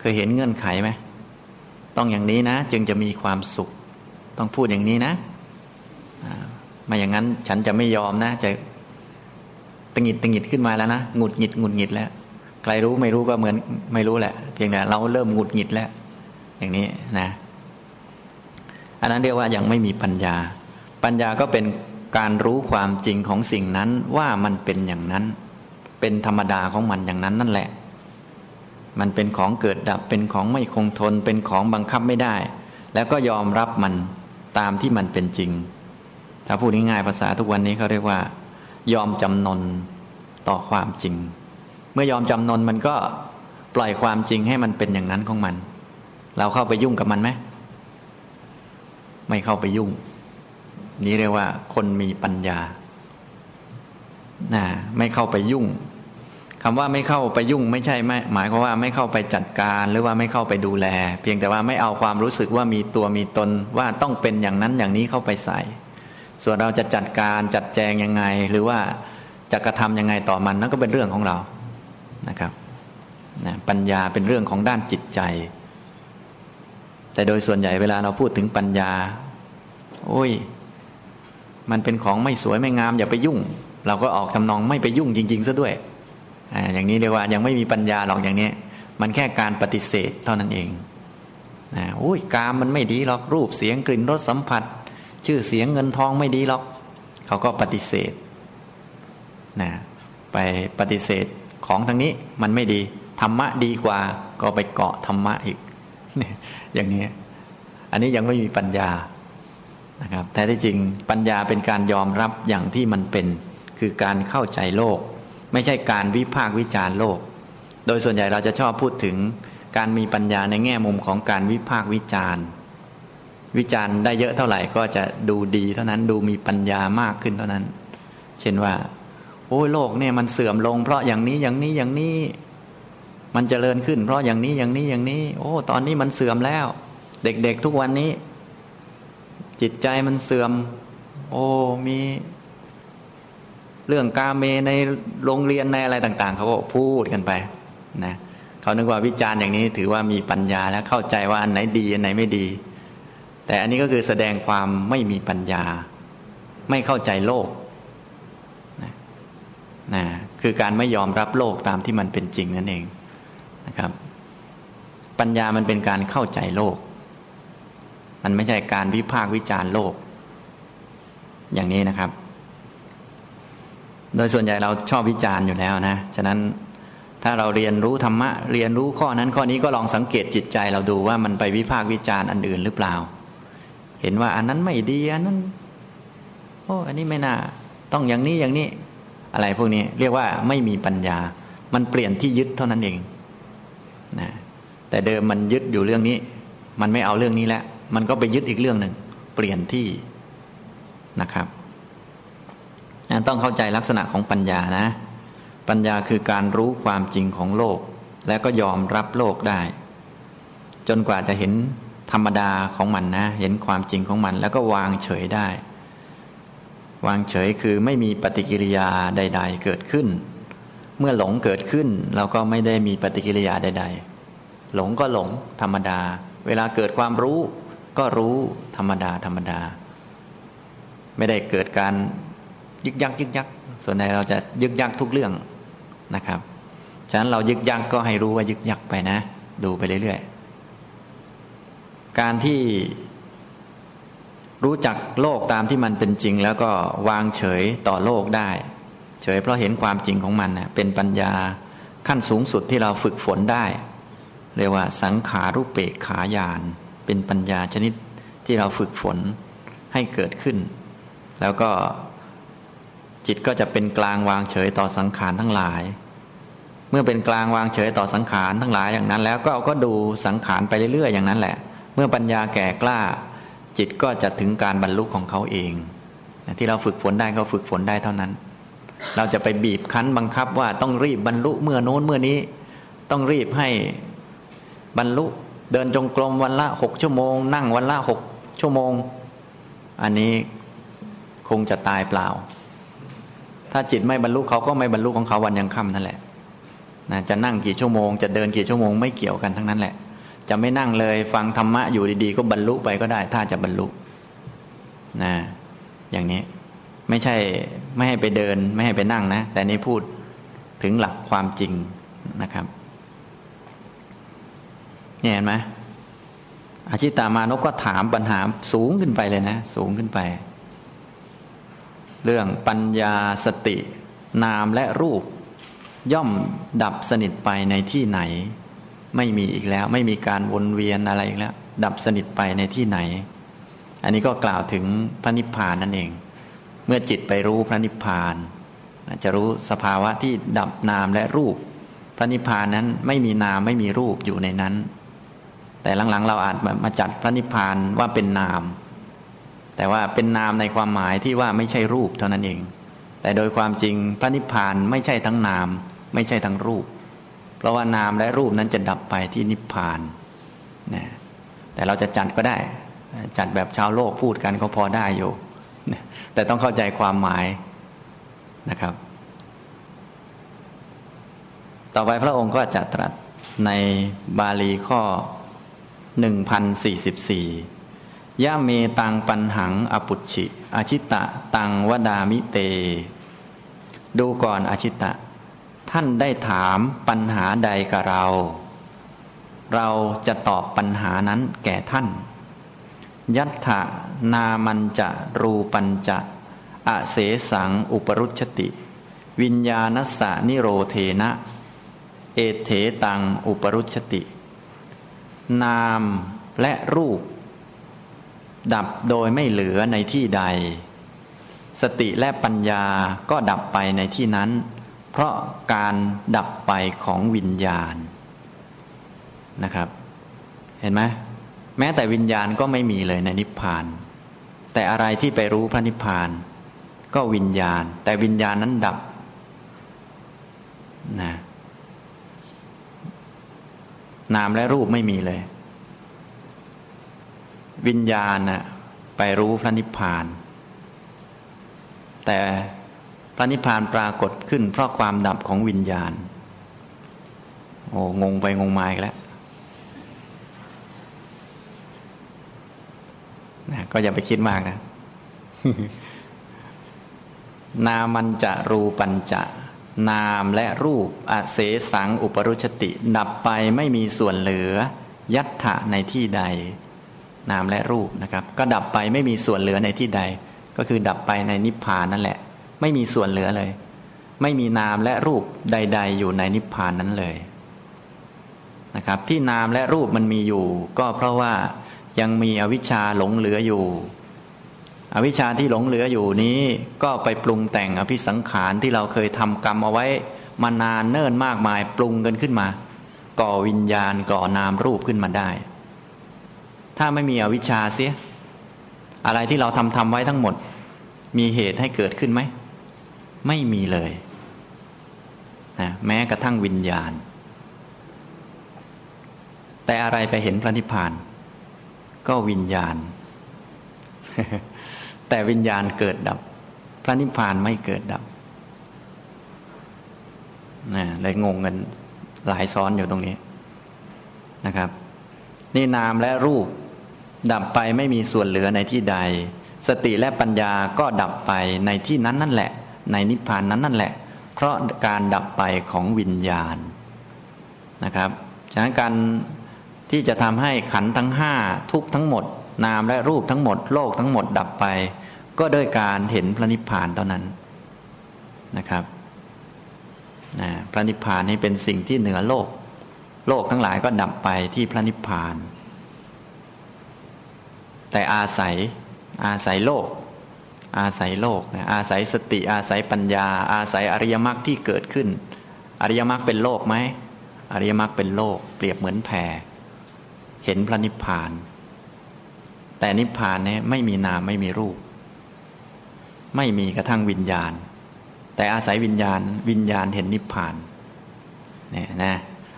เคยเห็นเงื่อนไขไหมต้องอย่างนี้นะ จึงจะมีความสุข ต้องพูดอย่างนี้นะม่อย่างนั้นฉันจะไม่ยอมนะ จะตงิดตงิดขึ้นมาแล้วนะหงุดหงิดหงุดหงิดแล้วใครรู้ไม่รู้ก็เหมือนไม่รู้แหละ เพียงแต่เราเริ่มหงุดหงิดแล้ว อย่างนี้นะ อันนั้นเรียกว่ายังไม่มีปัญญา ปัญญาก็เป็นการรู้ความจริงของสิ่งนั้นว่ามันเป็นอย่างนั้น เป็นธรรมดาของมันอย่างนั้นนั่นแหละ มันเป็นของเกิดดับเป็นของไม่คงทน เป็นของบังคับไม่ได้ แล้วก็ยอมรับมันตามที่มันเป็นจริง ถ้าพูดง่ายๆภาษาทุกวันนี้เขาเรียกว่า ยอมจำนนต่อความจริง เมื่อยอมจำนนมันก็ปล่อยความจริงให้มันเป็นอย่างนั้นของมัน เราเข้าไปยุ่งกับมันไหมไม่เข้าไปยุ่ง นี้เรียกว่าคนมีปัญญานะไม่เข้าไปยุ่ง คำว่าไม่เข้าไปยุ่งไม่ใช่ไม่หมายความว่าไม่เข้าไปจัดการหรือว่าไม่เข้าไปดูแล เพียงแต่ว่าไม่เอาความรู้สึกว่ามีตัวมีตนว่าต้องเป็นอย่างนั้นอย่างนี้เข้าไปใส่ ส่วนเราจะจัดการจัดแจงยังไง หรือว่าจะกระทำยังไงต่อมันนั่นก็เป็นเรื่องของเรานะครับนะปัญญาเป็นเรื่องของด้านจิตใจ แต่โดยส่วนใหญ่เวลาเราพูดถึงปัญญา โอ้ย มันเป็นของไม่สวยไม่งามอย่าไปยุ่ง เราก็ออกทำนองไม่ไปยุ่งจริงๆซะด้วย อย่างนี้เรียกว่ายังไม่มีปัญญาหรอกอย่างนี้มันแค่การปฏิเสธเท่านั้นเองนะโอ้ยกามมันไม่ดีหรอกรูปเสียงกลิ่นรสสัมผัส ชื่อเสียงเงินทองไม่ดีหรอก เขาก็ปฏิเสธนะไปปฏิเสธของทางนี้มันไม่ดีธรรมะดีกว่าก็ไปเกาะธรรมะอีกอย่างนี้อันนี้ยังไม่มีปัญญานะครับแท้ที่จริงปัญญาเป็นการยอมรับอย่างที่มันเป็น คือการเข้าใจโลก ไม่ใช่การวิพากษ์วิจารณ์โลก โดยส่วนใหญ่เราจะชอบพูดถึงการมีปัญญาในแง่มุมของการวิพากษ์วิจารณ์ วิจารณ์ได้เยอะเท่าไหร่ก็จะดูดีเท่านั้นดูมีปัญญามากขึ้นเท่านั้น เช่นว่า โอ้ยโลกเนี่ยมันเสื่อมลง เพราะอย่างนี้อย่างนี้อย่างนี้ มันจเจริญขึ้น เพราะอย่างนี้อย่างนี้อย่างนี้ โอ้ ตอนนี้มันเสื่อมแล้ว เด็กๆทุกวันนี้ จิตใจมันเสื่อม โอ้มี เรื่องกาเมในโรงเรียนในอะไรต่าง ๆเขาก็พูดกันไปนะเขานึกว่าวิจารณ์อย่างนี้ถือว่ามีปัญญาแล้วเข้าใจว่าอันไหนดีอันไหนไม่ดี แต่อันนี้ก็คือแสดงความไม่มีปัญญา ไม่เข้าใจโลกนะนะคือการไม่ยอมรับโลกตามที่มันเป็นจริงนั่นเองนะครับ ปัญญามันเป็นการเข้าใจโลก มันไม่ใช่การวิพากษ์วิจารณ์โลก อย่างนี้นะครับ โดยส่วนใหญ่เราชอบวิจารณ์อยู่แล้วนะ ฉะนั้นถ้าเราเรียนรู้ธรรมะ เรียนรู้ข้อนั้นข้อนี้ก็ลองสังเกตจิตใจเราดูว่ามันไปวิพากษ์วิจารณ์อันอื่นหรือเปล่า เห็นว่าอันนั้นไม่ดีอันนั้นโอ้อันนี้ไม่น่า ต้องอย่างนี้อย่างนี้ อะไรพวกนี้เรียกว่าไม่มีปัญญา มันเปลี่ยนที่ยึดเท่านั้นเองนะแต่เดิมมันยึดอยู่เรื่องนี้ มันไม่เอาเรื่องนี้แล้วมันก็ไปยึดอีกเรื่องหนึ่งเปลี่ยนที่นะครับ ต้องเข้าใจลักษณะของปัญญานะ ปัญญาคือการรู้ความจริงของโลก แล้วก็ยอมรับโลกได้ จนกว่าจะเห็นธรรมดาของมันนะ เห็นความจริงของมัน แล้วก็วางเฉยได้ วางเฉยคือไม่มีปฏิกิริยาใด ๆ เกิดขึ้น เมื่อหลงเกิดขึ้น เราก็ไม่ได้มีปฏิกิริยาใด ๆ หลงก็หลงธรรมดา เวลาเกิดความรู้ ก็รู้ธรรมดาธรรมดา ไม่ได้เกิดการ ยึกยักยึกยักส่วนใหญ่เราจะยึกยักทุกเรื่องนะครับฉะนั้นเรายึกยักก็ให้รู้ว่ายึกยักไปนะ ดูไปเรื่อยๆการที่รู้จักโลกตามที่มันเป็นจริง แล้วก็วางเฉยต่อโลกได้ เฉยเพราะเห็นความจริงของมันเป็นปัญญาขั้นสูงสุดที่เราฝึกฝนได้เรียกว่า สังขารุปเปกขายาน เป็นปัญญาชนิดที่เราฝึกฝนให้เกิดขึ้น แล้วก็ จิตก็จะเป็นกลางวางเฉยต่อสังขารทั้งหลาย เมื่อเป็นกลางวางเฉยต่อสังขารทั้งหลายอย่างนั้น แล้วก็ก็ดูสังขารไปเรื่อยๆ อย่างนั้นแหละ เมื่อปัญญาแก่กล้า จิตก็จะถึงการบรรลุของเขาเองที่เราฝึกฝนได้ก็ฝึกฝนได้เท่านั้น เราจะไปบีบคั้นบังคับว่าต้องรีบบรรลุเมื่อโน้นเมื่อนี้ ต้องรีบให้บรรลุเดินจงกรมวันละหกชั่วโมง นั่งวันละหกชั่วโมง อันนี้คงจะตายเปล่า ถ้าจิตไม่บรรลุเขาก็ไม่บรรลุของเขาวันยังค่ำนั่นแหละนะจะนั่งกี่ชั่วโมง จะเดินกี่ชั่วโมงไม่เกี่ยวกันทั้งนั้นแหละ จะไม่นั่งเลยฟังธรรมะอยู่ดีๆ ก็บรรลุไปก็ได้ ถ้าจะบรรลุนะอย่างนี้ไม่ใช่ไม่ให้ไปเดิน ไม่ให้ไปนั่งนะ แต่นี้พูดถึงหลักความจริงนะครับเนี่ยเห็นไหมอาชิตามานกก็ถามปัญหาสูงขึ้นไปเลยนะ สูงขึ้นไป เรื่องปัญญาสติ นามและรูป ย่อมดับสนิทไปในที่ไหน ไม่มีอีกแล้ว ไม่มีการวนเวียนอะไรอีกแล้ว ดับสนิทไปในที่ไหน อันนี้ก็กล่าวถึงพระนิพพานนั่นเอง เมื่อจิตไปรู้พระนิพพานจะรู้สภาวะที่ดับนามและรูป พระนิพพานนั้นไม่มีนามไม่มีรูปอยู่ในนั้น แต่หลังๆ เราอาจมาจัดพระนิพพานว่าเป็นนาม แต่ว่าเป็นนามในความหมายที่ว่าไม่ใช่รูปเท่านั้นเอง แต่โดยความจริงพระนิพพานไม่ใช่ทั้งนาม ไม่ใช่ทั้งรูป เพราะว่านามและรูปนั้นจะดับไปที่นิพพานนะแต่เราจะจัดก็ได้ จัดแบบชาวโลกพูดกันก็พอได้อยู่แต่ต้องเข้าใจความหมายนะครับ ต่อไปพระองค์ก็จะตรัสในบาลีข้อ 1044 ยะเมตังปัญหังอปุชิอาชิตะ ตังวดามิเต ดูก่อนอาชิตะ ท่านได้ถามปัญหาใดกับเรา เราจะตอบปัญหานั้นแก่ท่าน ยัตถะนามันจะรูปัญจะอเสสังอุปรุชติ วิญญาณสานิโรเทนะ เอเถตังอุปรุชติ นามและรูป ดับโดยไม่เหลือในที่ใด สติและปัญญาก็ดับไปในที่นั้น เพราะการดับไปของวิญญาณนะครับ เห็นไหมแม้แต่วิญญาณก็ไม่มีเลยในนิพพาน แต่อะไรที่ไปรู้พระนิพพาน ก็วิญญาณ แต่วิญญาณนั้นดับนะนามและรูปไม่มีเลย วิญญาณนะไปรู้พระนิพพาน แต่พระนิพพานปรากฏขึ้น เพราะความดับของวิญญาณ โอ้งงไปงงมาอีกแล้วนะก็อย่าไปคิดมากนะ นามันจะรูปัญจะ นามและรูปอเสสังอุปรุชติ ดับไปไม่มีส่วนเหลือ ยัตถะในที่ใด นามและรูปนะครับ ก็ดับไปไม่มีส่วนเหลือในที่ใด ก็คือดับไปในนิพพานนั่นแหละ ไม่มีส่วนเหลือเลย ไม่มีนามและรูปใด ๆ อยู่ในนิพพานนั้นเลยนะครับ ที่นามและรูปมันมีอยู่ ก็เพราะว่ายังมีอวิชชาหลงเหลืออยู่ อวิชชาที่หลงเหลืออยู่นี้ ก็ไปปรุงแต่งอภิสังขารที่เราเคยทำกรรมเอาไว้มานานเนิ่นมากมายปรุงกันขึ้นมา ก่อวิญญาณก่อนามรูปขึ้นมาได้ ถ้าไม่มีอวิชชาเสีย อะไรที่เราทำทำไว้ทั้งหมด มีเหตุให้เกิดขึ้นไหม ไม่มีเลยนะแม้กระทั่งวิญญาณ แต่อะไรไปเห็นพระนิพพาน ก็วิญญาณ แต่วิญญาณเกิดดับ พระนิพพานไม่เกิดดับนะเลยงงกันหลายซ้อนอยู่ตรงนี้นะครับ นี่นามและรูป ดับไปไม่มีส่วนเหลือในที่ใด สติและปัญญาก็ดับไปในที่นั้นนั่นแหละ ในนิพพานนั้นนั่นแหละ เพราะการดับไปของวิญญาณนะครับฉะนั้นการที่จะทำให้ขันทั้งห้าทุกทั้งหมด นามและรูปทั้งหมด โลกทั้งหมดดับไป ก็ด้วยการเห็นพระนิพพานเท่านั้นนะครับพระนิพพานนี่เป็นสิ่งที่เหนือโลก โลกทั้งหลายก็ดับไปที่พระนิพพาน แต่อาศัยอาศัยโลก อาศัยโลกนะอาศัยสติอาศัยปัญญา อาศัยอริยมรรคที่เกิดขึ้น อริยมรรคเป็นโลกไหมอริยมรรคเป็นโลก เปรียบเหมือนแพรเห็นพระนิพพาน แต่นิพพานเนี่ยไม่มีนามไม่มีรูป ไม่มีกระทั่งวิญญาณ แต่อาศัยวิญญาณ วิญญาณเห็นนิพพานเนี่ยนะ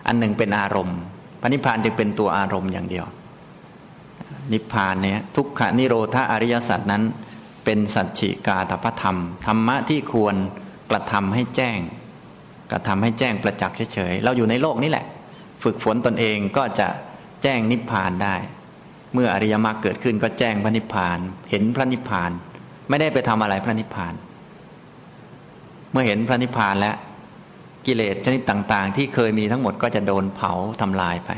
อันหนึ่งเป็นอารมณ์พระนิพพานจึงเป็นตัวอารมณ์อย่างเดียว นิพพานเนี่ยทุกขานิโรธาอริยสัจนั้น เป็นสัจฉิกาตพธรรม ธรรมะที่ควรกระทำให้แจ้ง กระทำให้แจ้งประจักษ์เฉยๆเราอยู่ในโลกนี้แหละ ฝึกฝนตนเองก็จะแจ้งนิพพานได้ เมื่ออริยมรรคเกิดขึ้นก็แจ้งพระนิพพาน เห็นพระนิพพาน ไม่ได้ไปทำอะไรพระนิพพาน เมื่อเห็นพระนิพพานแล้วกิเลสชนิดต่าง ๆ ที่เคยมีทั้งหมดก็จะโดนเผาทำลายไป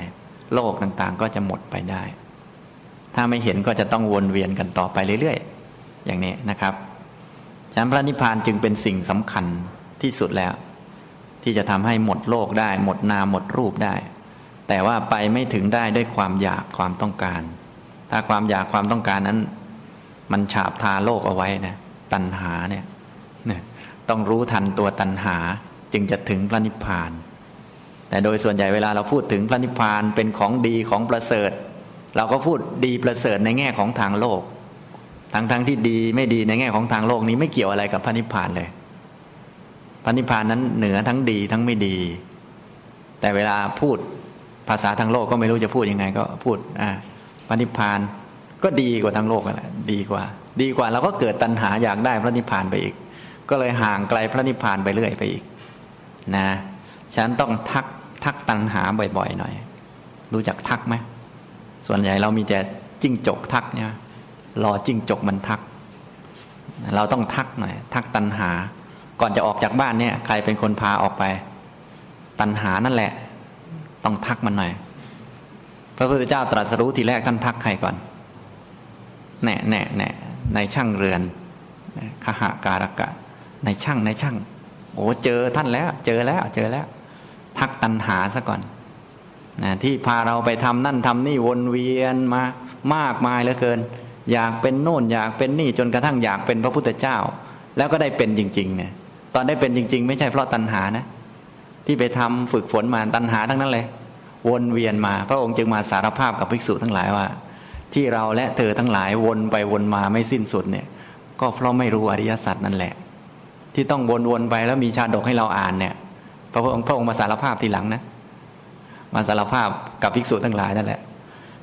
โลกต่างๆ ก็จะหมดไปได้ ถ้าไม่เห็นก็จะต้องวนเวียนกันต่อไปเรื่อยๆ อย่างนี้นะครับฉะนั้นพระนิพพานจึงเป็นสิ่งสำคัญที่สุดแล้ว ที่จะทำให้หมดโลกได้ หมดนามหมดรูปได้ แต่ว่าไปไม่ถึงได้ด้วยความอยากความต้องการ ถ้าความอยากความต้องการนั้น มันฉาบทาโลกเอาไว้นะตัณหาเนี่ยต้องรู้ทันตัวตัณหาจึงจะถึงพระนิพพาน แต่โดยส่วนใหญ่เวลาเราพูดถึงพระนิพพานเป็นของดีของประเสริฐ เราก็พูดดีประเสริฐในแง่ของทางโลก ทั้งทั้งที่ดีไม่ดีในแง่ของทางโลกนี้ไม่เกี่ยวอะไรกับพระนิพพานเลย พระนิพพานนั้นเหนือทั้งดีทั้งไม่ดี แต่เวลาพูดภาษาทางโลกก็ไม่รู้จะพูดยังไง ก็พูดอ่าพระนิพพานก็ดีกว่าทางโลกแหละดีกว่า ดีกว่าเราก็เกิดตัณหาอยากได้พระนิพพานไปอีก ก็เลยห่างไกลพระนิพพานไปเรื่อยไปอีก นะฉันต้องทักทักตัณหาบ่อยๆหน่อย รู้จักทักไหม ส่วนใหญ่เรามีแต่จิ้งจกทักเนี่ยรอจิ้งจกมันทัก เราต้องทักหน่อยทักตัณหา ก่อนจะออกจากบ้านเนี่ย ใครเป็นคนพาออกไป ตัณหานั่นแหละ ต้องทักมันหน่อยพระพุทธเจ้าตรัสรู้ทีแรกท่านทักใครก่อน แน่แน่แน่ในช่างเรือนขหาการกะ ในช่างในช่าง โอ้เจอท่านแล้ว เจอแล้ว เจอแล้ว ทักตัณหาซะก่อน นะที่พาเราไปทำนั่นทำนี่วนเวียนมามากมายเหลือเกิน อยากเป็นโน่นอยากเป็นนี่จนกระทั่งอยากเป็นพระพุทธเจ้า แล้วก็ได้เป็นจริงๆเนี่ยตอนได้เป็นจริง ๆ ไม่ใช่เพราะตัณหานะ ที่ไปทำฝึกฝนมาตัณหาทั้งนั้นเลย วนเวียนมา พระองค์จึงมาสารภาพกับภิกษุทั้งหลายว่า ที่เราและเธอทั้งหลายวนไปวนมาไม่สิ้นสุดเนี่ยก็เพราะไม่รู้อริยสัจนั่นแหละ ที่ต้องวนๆไปแล้วมีชาดกให้เราอ่านเนี่ยพระองค์พระองค์มาสารภาพทีหลังนะ มาสารภาพกับภิกษุทั้งหลายนั่นแหละ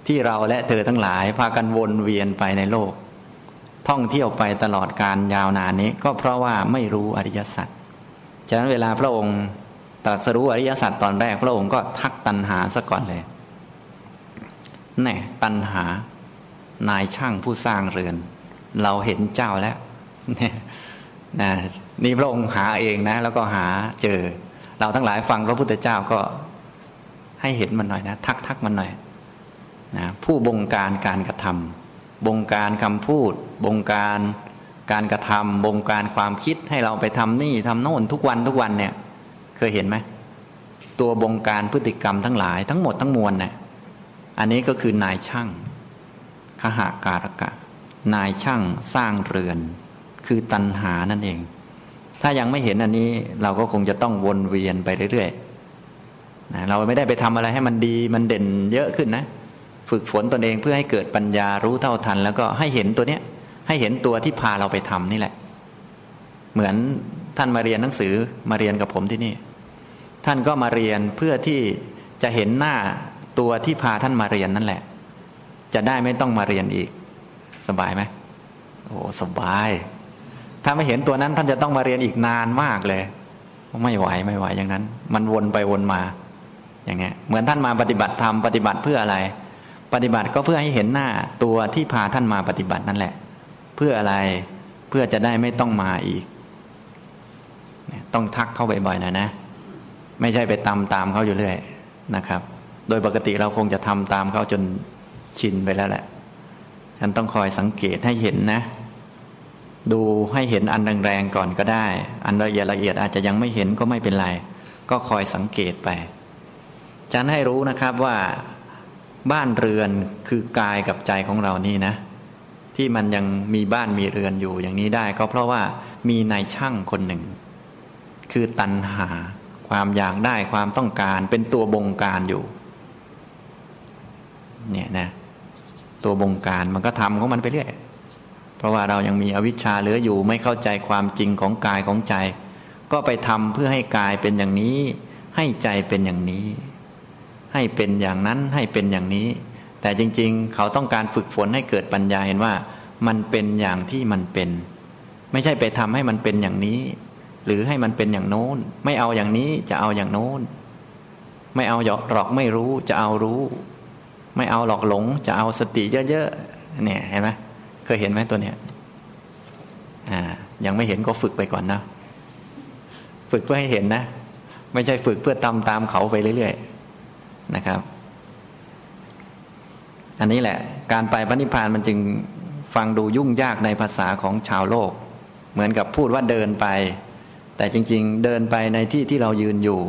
ที่เราและเธอทั้งหลายพากันวนเวียนไปในโลก ท่องเที่ยวไปตลอดการยาวนานนี้ ก็เพราะว่าไม่รู้อริยสัจฉะนั้นเวลาพระองค์ตรัสรู้อริยสัจตอนแรก พระองค์ก็ทักตัณหาซะก่อนเลยแน่ตัณหานายช่างผู้สร้างเรือน เราเห็นเจ้าแล้วเนี่ยนะนี่พระองค์หาเองนะ แล้วก็หาเจอ เราทั้งหลายฟังพระพุทธเจ้าก็ ให้เห็นมันหน่อยนะ ทักทักมันหน่อยนะผู้บงการการกระทำบงการคำพูด บงการการกระทำบงการความคิดให้เราไปทำนี่ทำโน่นทุกวันทุกวันเนี่ย เคยเห็นไหมตัวบงการพฤติกรรมทั้งหลายทั้งหมดทั้งมวลเนี่ยอันนี้ก็คือนายช่างขหาการกะ นายช่างสร้างเรือน คือตัณหานั่นเอง ถ้ายังไม่เห็นอันนี้เราก็คงจะต้องวนเวียนไปเรื่อยๆ นะเราไม่ได้ไปทำอะไรให้มันดีมันเด่นเยอะขึ้นนะ ฝึกฝนตนเองเพื่อให้เกิดปัญญารู้เท่าทัน แล้วก็ให้เห็นตัวเนี้ย ให้เห็นตัวที่พาเราไปทำนี่แหละ เหมือนท่านมาเรียนหนังสือมาเรียนกับผมที่นี่ ท่านก็มาเรียนเพื่อที่จะเห็นหน้าตัวที่พาท่านมาเรียนนั่นแหละ จะได้ไม่ต้องมาเรียนอีก สบายไหมโอ้สบาย ถ้าไม่เห็นตัวนั้นท่านจะต้องมาเรียนอีกนานมากเลย ไม่ไหวไม่ไหวอย่างนั้น มันวนไปวนมา อย่างเงี้ยเหมือนท่านมาปฏิบัติธรรมปฏิบัติเพื่ออะไร ปฏิบัติก็เพื่อให้เห็นหน้าตัวที่พาท่านมาปฏิบัตินั่นแหละ เพื่ออะไรเพื่อจะได้ไม่ต้องมาอีก ต้องทักเข้าบ่อยๆนะนะ ไม่ใช่ไปตามตามเขาอยู่เรื่อยนะครับ โดยปกติเราคงจะทำตามเขาจนชินไปแล้วแหละ ฉันต้องคอยสังเกตให้เห็นนะ ดูให้เห็นอันแรงๆก่อนก็ได้ อันละเอียดละเอียดอาจจะยังไม่เห็นก็ไม่เป็นไร ก็คอยสังเกตไป ฉันให้รู้นะครับว่าบ้านเรือนคือกายกับใจของเรานี่นะ ที่มันยังมีบ้านมีเรือนอยู่อย่างนี้ได้ ก็เพราะว่ามีนายช่างคนหนึ่ง คือตัณหา ความอยากได้ความต้องการเป็นตัวบงการอยู่เนี่ยนะตัวบงการมันก็ทำของมันไปเรื่อยเพราะว่าเรายังมีอวิชชาเหลืออยู่ไม่เข้าใจความจริงของกายของใจ ก็ไปทำเพื่อให้กายเป็นอย่างนี้ ให้ใจเป็นอย่างนี้ ให้เป็นอย่างนั้นให้เป็นอย่างนี้ แต่จริง ๆ เขาต้องการฝึกฝนให้เกิดปัญญาเห็นว่า มันเป็นอย่างที่มันเป็น ไม่ใช่ไปทำให้มันเป็นอย่างนี้ หรือให้มันเป็นอย่างโน้น ไม่เอาอย่างนี้จะเอาอย่างโน้น ไม่เอาหรอกไม่รู้จะเอารู้ ไม่เอาหลอกหลง จะเอาสติเยอะๆเนี่ยเห็นไหมเคยเห็นไหมตัวเนี้ยอ่ายังไม่เห็นก็ฝึกไปก่อนนะ ฝึกเพื่อให้เห็นนะ ไม่ใช่ฝึกเพื่อตามตามเขาไปเรื่อยๆ นะครับ อันนี้แหละ การไปพระนิพพานมันจึงฟังดูยุ่งยากในภาษาของชาวโลก เหมือนกับพูดว่าเดินไป แต่จริง ๆ เดินไปในที่ที่เรายืนอยู่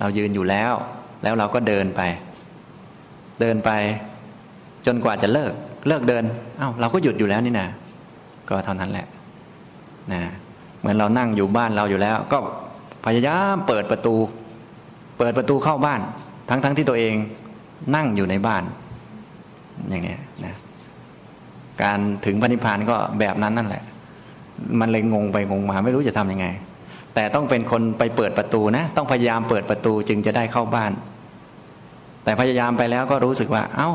เรายืนอยู่แล้ว แล้วเราก็เดินไป เดินไปจนกว่าจะเลิก เลิกเดินเอา้าเราก็หยุดอยู่แล้วนี่นะก็เท่านั้นแหละนะเหมือนเรานั่งอยู่บ้านเราอยู่แล้ว ก็พยายามเปิดประตู เปิดประตูเข้าบ้าน ทั้งๆทที่ตัวเองนั่งอยู่ในบ้าน อย่างนี้นะการถึงพระนิพพานก็แบบนั้นนั่นแหละ มันเลยงงไปงงมา ไม่รู้จะทำยังไง แต่ต้องเป็นคนไปเปิดประตูนะ ต้องพยายามเปิดประตูจึงจะได้เข้าบ้าน แต่พยายามไปแล้วก็รู้สึกว่า เอา้า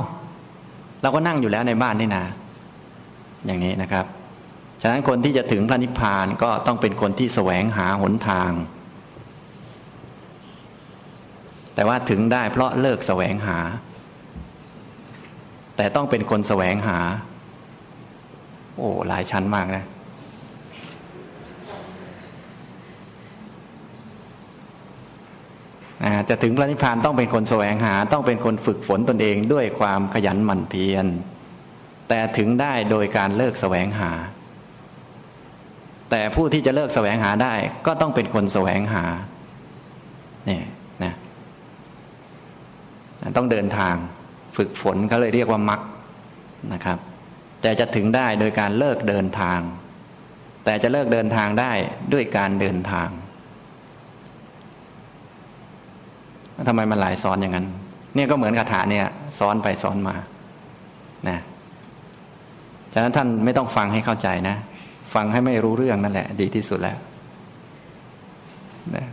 เราก็นั่งอยู่แล้วในบ้านนี่นา อย่างนี้นะครับ ฉะนั้นคนที่จะถึงพระนิพพานก็ต้องเป็นคนที่แสวงหาหนทาง แต่ว่าถึงได้เพราะเลิกแสวงหา แต่ต้องเป็นคนแสวงหา โอ้หลายชั้นมากนะ จะถึงพระนิพพานต้องเป็นคนแสวงหา ต้องเป็นคนฝึกฝนตนเองด้วยความขยันหมั่นเพียร แต่ถึงได้โดยการเลิกแสวงหา แต่ผู้ที่จะเลิกแสวงหาได้ ก็ต้องเป็นคนแสวงหาเนี่ย ต้องเดินทางฝึกฝนเขาเลยเรียกว่ามักนะครับ แต่จะถึงได้โดยการเลิกเดินทาง แต่จะเลิกเดินทางได้ด้วยการเดินทางทำไมมันหลายซ้อนอย่างนั้น เนี่ยก็เหมือนคาถาเนี่ยซ้อนไปซ้อนมานะฉะนั้นท่านไม่ต้องฟังให้เข้าใจนะ ฟังให้ไม่รู้เรื่องนั่นแหละ ดีที่สุดแล้วนะ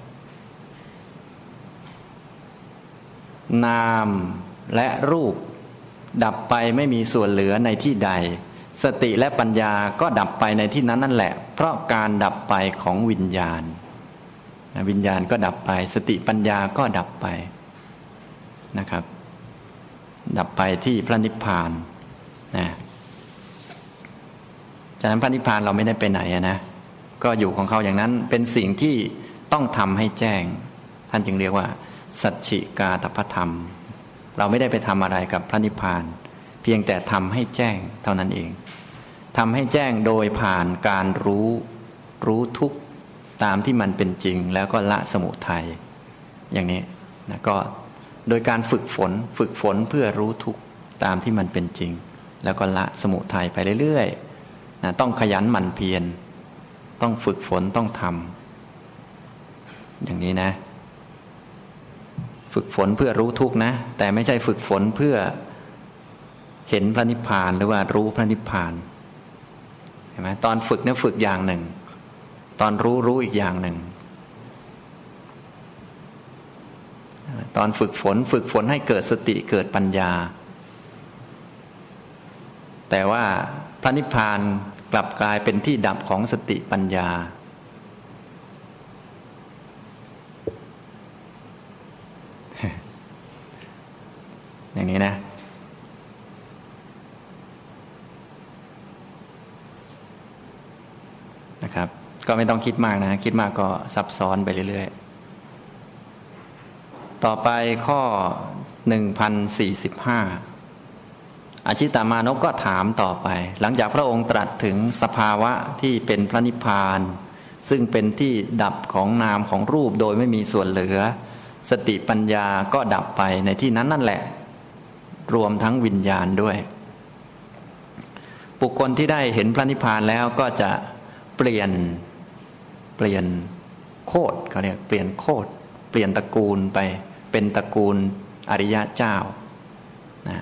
นามและรูป ดับไปไม่มีส่วนเหลือในที่ใด สติและปัญญาก็ดับไปในที่นั้นนั่นแหละ เพราะการดับไปของวิญญาณ วิญญาณก็ดับไป สติปัญญาก็ดับไปนะครับ ดับไปที่พระนิพพานนะฉะนั้นพระนิพพานเราไม่ได้ไปไหนนะก็อยู่ของเขาอย่างนั้นเป็นสิ่งที่ต้องทำให้แจ้ง ท่านจึงเรียกว่า สัจฉิกาตพธรรม เราไม่ได้ไปทำอะไรกับพระนิพพาน เพียงแต่ทำให้แจ้งเท่านั้นเองทำให้แจ้งโดยผ่านการรู้รู้ทุกตามที่มันเป็นจริง แล้วก็ละสมุทัยอย่างนี้นะก็โดยการฝึกฝนฝึกฝนเพื่อรู้ทุกตามที่มันเป็นจริง แล้วก็ละสมุทัยไปเรื่อยๆนะต้องขยันหมั่นเพียรต้องฝึกฝนต้องทำอย่างนี้นะ ฝึกฝนเพื่อรู้ทุกนะ แต่ไม่ใช่ฝึกฝนเพื่อเห็นพระนิพพานหรือว่ารู้พระนิพพานเห็นไหมตอนฝึกเนี่ยฝึกอย่างหนึ่ง ตอนรู้รู้อีกอย่างหนึ่ง ตอนฝึกฝนฝึกฝนให้เกิดสติเกิดปัญญา แต่ว่าพระนิพพานกลับกลายเป็นที่ดับของสติปัญญา อย่างนี้นะ นะครับ ก็ไม่ต้องคิดมากนะ คิดมากก็ซับซ้อนไปเรื่อยๆ ต่อไปข้อ1045อาชิตามานพก็ถามต่อไป หลังจากพระองค์ตรัสถึงสภาวะที่เป็นพระนิพพาน ซึ่งเป็นที่ดับของนามของรูปโดยไม่มีส่วนเหลือ สติปัญญาก็ดับไปในที่นั้นนั่นแหละ รวมทั้งวิญญาณด้วย บุคคลที่ได้เห็นพระนิพพานแล้วก็จะเปลี่ยนเปลี่ยนโคดเขาเรียกเปลี่ยนโคดเปลี่ยนตระกูลไปเป็นตระกูลอริยะเจ้านะ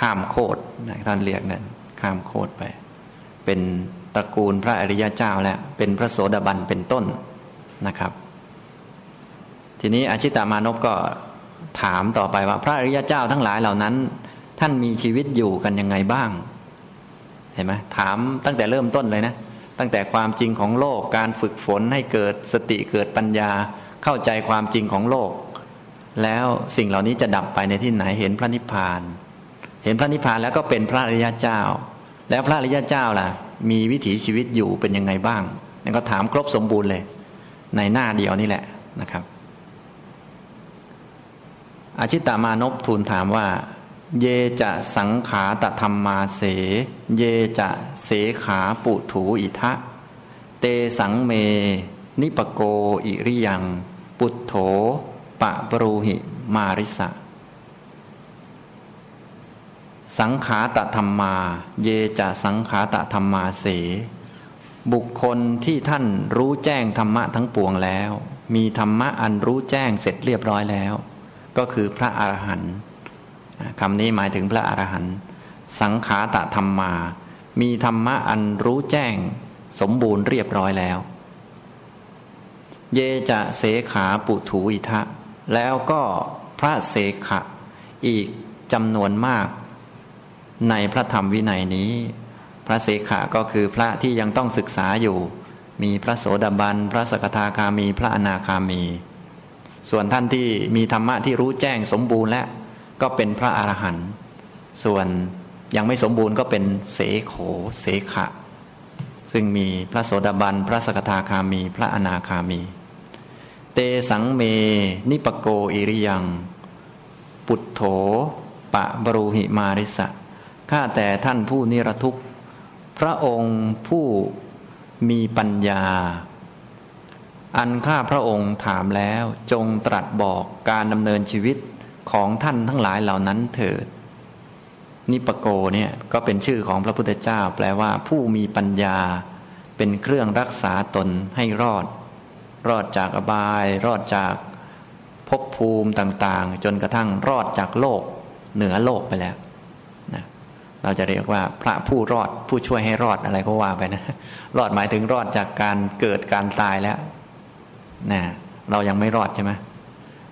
ข้ามโคดนะท่านเรียกนั่นข้ามโคดไป เป็นตระกูลพระอริยะเจ้าแล้วเป็นพระโสดาบันเป็นต้นนะครับ ทีนี้อาชิตามานพก็ ถามต่อไปว่า พระอริยเจ้าทั้งหลายเหล่านั้น ท่านมีชีวิตอยู่กันยังไงบ้าง เห็นไหมถามตั้งแต่เริ่มต้นเลยนะ ตั้งแต่ความจริงของโลกการฝึกฝนให้เกิดสติเกิดปัญญา เข้าใจความจริงของโลก แล้วสิ่งเหล่านี้จะดับไปในที่ไหนเห็นพระนิพพาน เห็นพระนิพพานแล้วก็เป็นพระอริยเจ้า แล้วพระอริยเจ้าล่ะ มีวิถีชีวิตอยู่เป็นยังไงบ้างนั่นก็ถามครบสมบูรณ์เลย ในหน้าเดียวนี่แหละนะครับ อาชิตามานพทูลถามว่า เยจะสังขาตธรรมมาเส เยจะเสขาปุถูอิทะ เตสังเม นิปโกอิริยัง ปุถโถปะปรูหิมาริสะ สังขาตธรรมมา เยจะสังขาตธรรมมาเส บุคคลที่ท่านรู้แจ้งธรรมะทั้งปวงแล้ว มีธรรมะอันรู้แจ้งเสร็จเรียบร้อยแล้ว ก็คือพระอรหันต์คำนี้หมายถึงพระอรหันต์สังขาตธรรมมา มีธรรมะอันรู้แจ้งสมบูรณ์เรียบร้อยแล้ว เยจะเสขาปุถูอิทะ แล้วก็พระเสขะอีกจำนวนมาก ในพระธรรมวินัยนี้ พระเสขะก็คือพระที่ยังต้องศึกษาอยู่ มีพระโสดาบัน พระสกทาคามี พระอนาคามี ส่วนท่านที่มีธรรมะที่รู้แจ้งสมบูรณ์และก็เป็นพระอรหันต์ส่วนยังไม่สมบูรณ์ก็เป็นเสโขเสขะ ซึ่งมีพระโสดาบัน พระสกทาคามี พระอนาคามี เตสังเม นิปโกอิริยัง ปุตโถ ปะบรูหิมาริสะข้าแต่ท่านผู้นิรทุกข์ พระองค์ผู้มีปัญญา อันข้าพระองค์ถามแล้วจงตรัสบอกการดำเนินชีวิตของท่านทั้งหลายเหล่านั้นเถิด นิปโกเนี่ยก็เป็นชื่อของพระพุทธเจ้า แปลว่าผู้มีปัญญา เป็นเครื่องรักษาตนให้รอด รอดจากอบาย รอดจากภพภูมิต่างๆ จนกระทั่งรอดจากโลก เหนือโลกไปแล้วนะเราจะเรียกว่าพระผู้รอดผู้ช่วยให้รอดอะไรก็ว่าไปนะ รอดหมายถึงรอดจากการเกิดการตายแล้ว นะเรายังไม่รอดใช่ไหม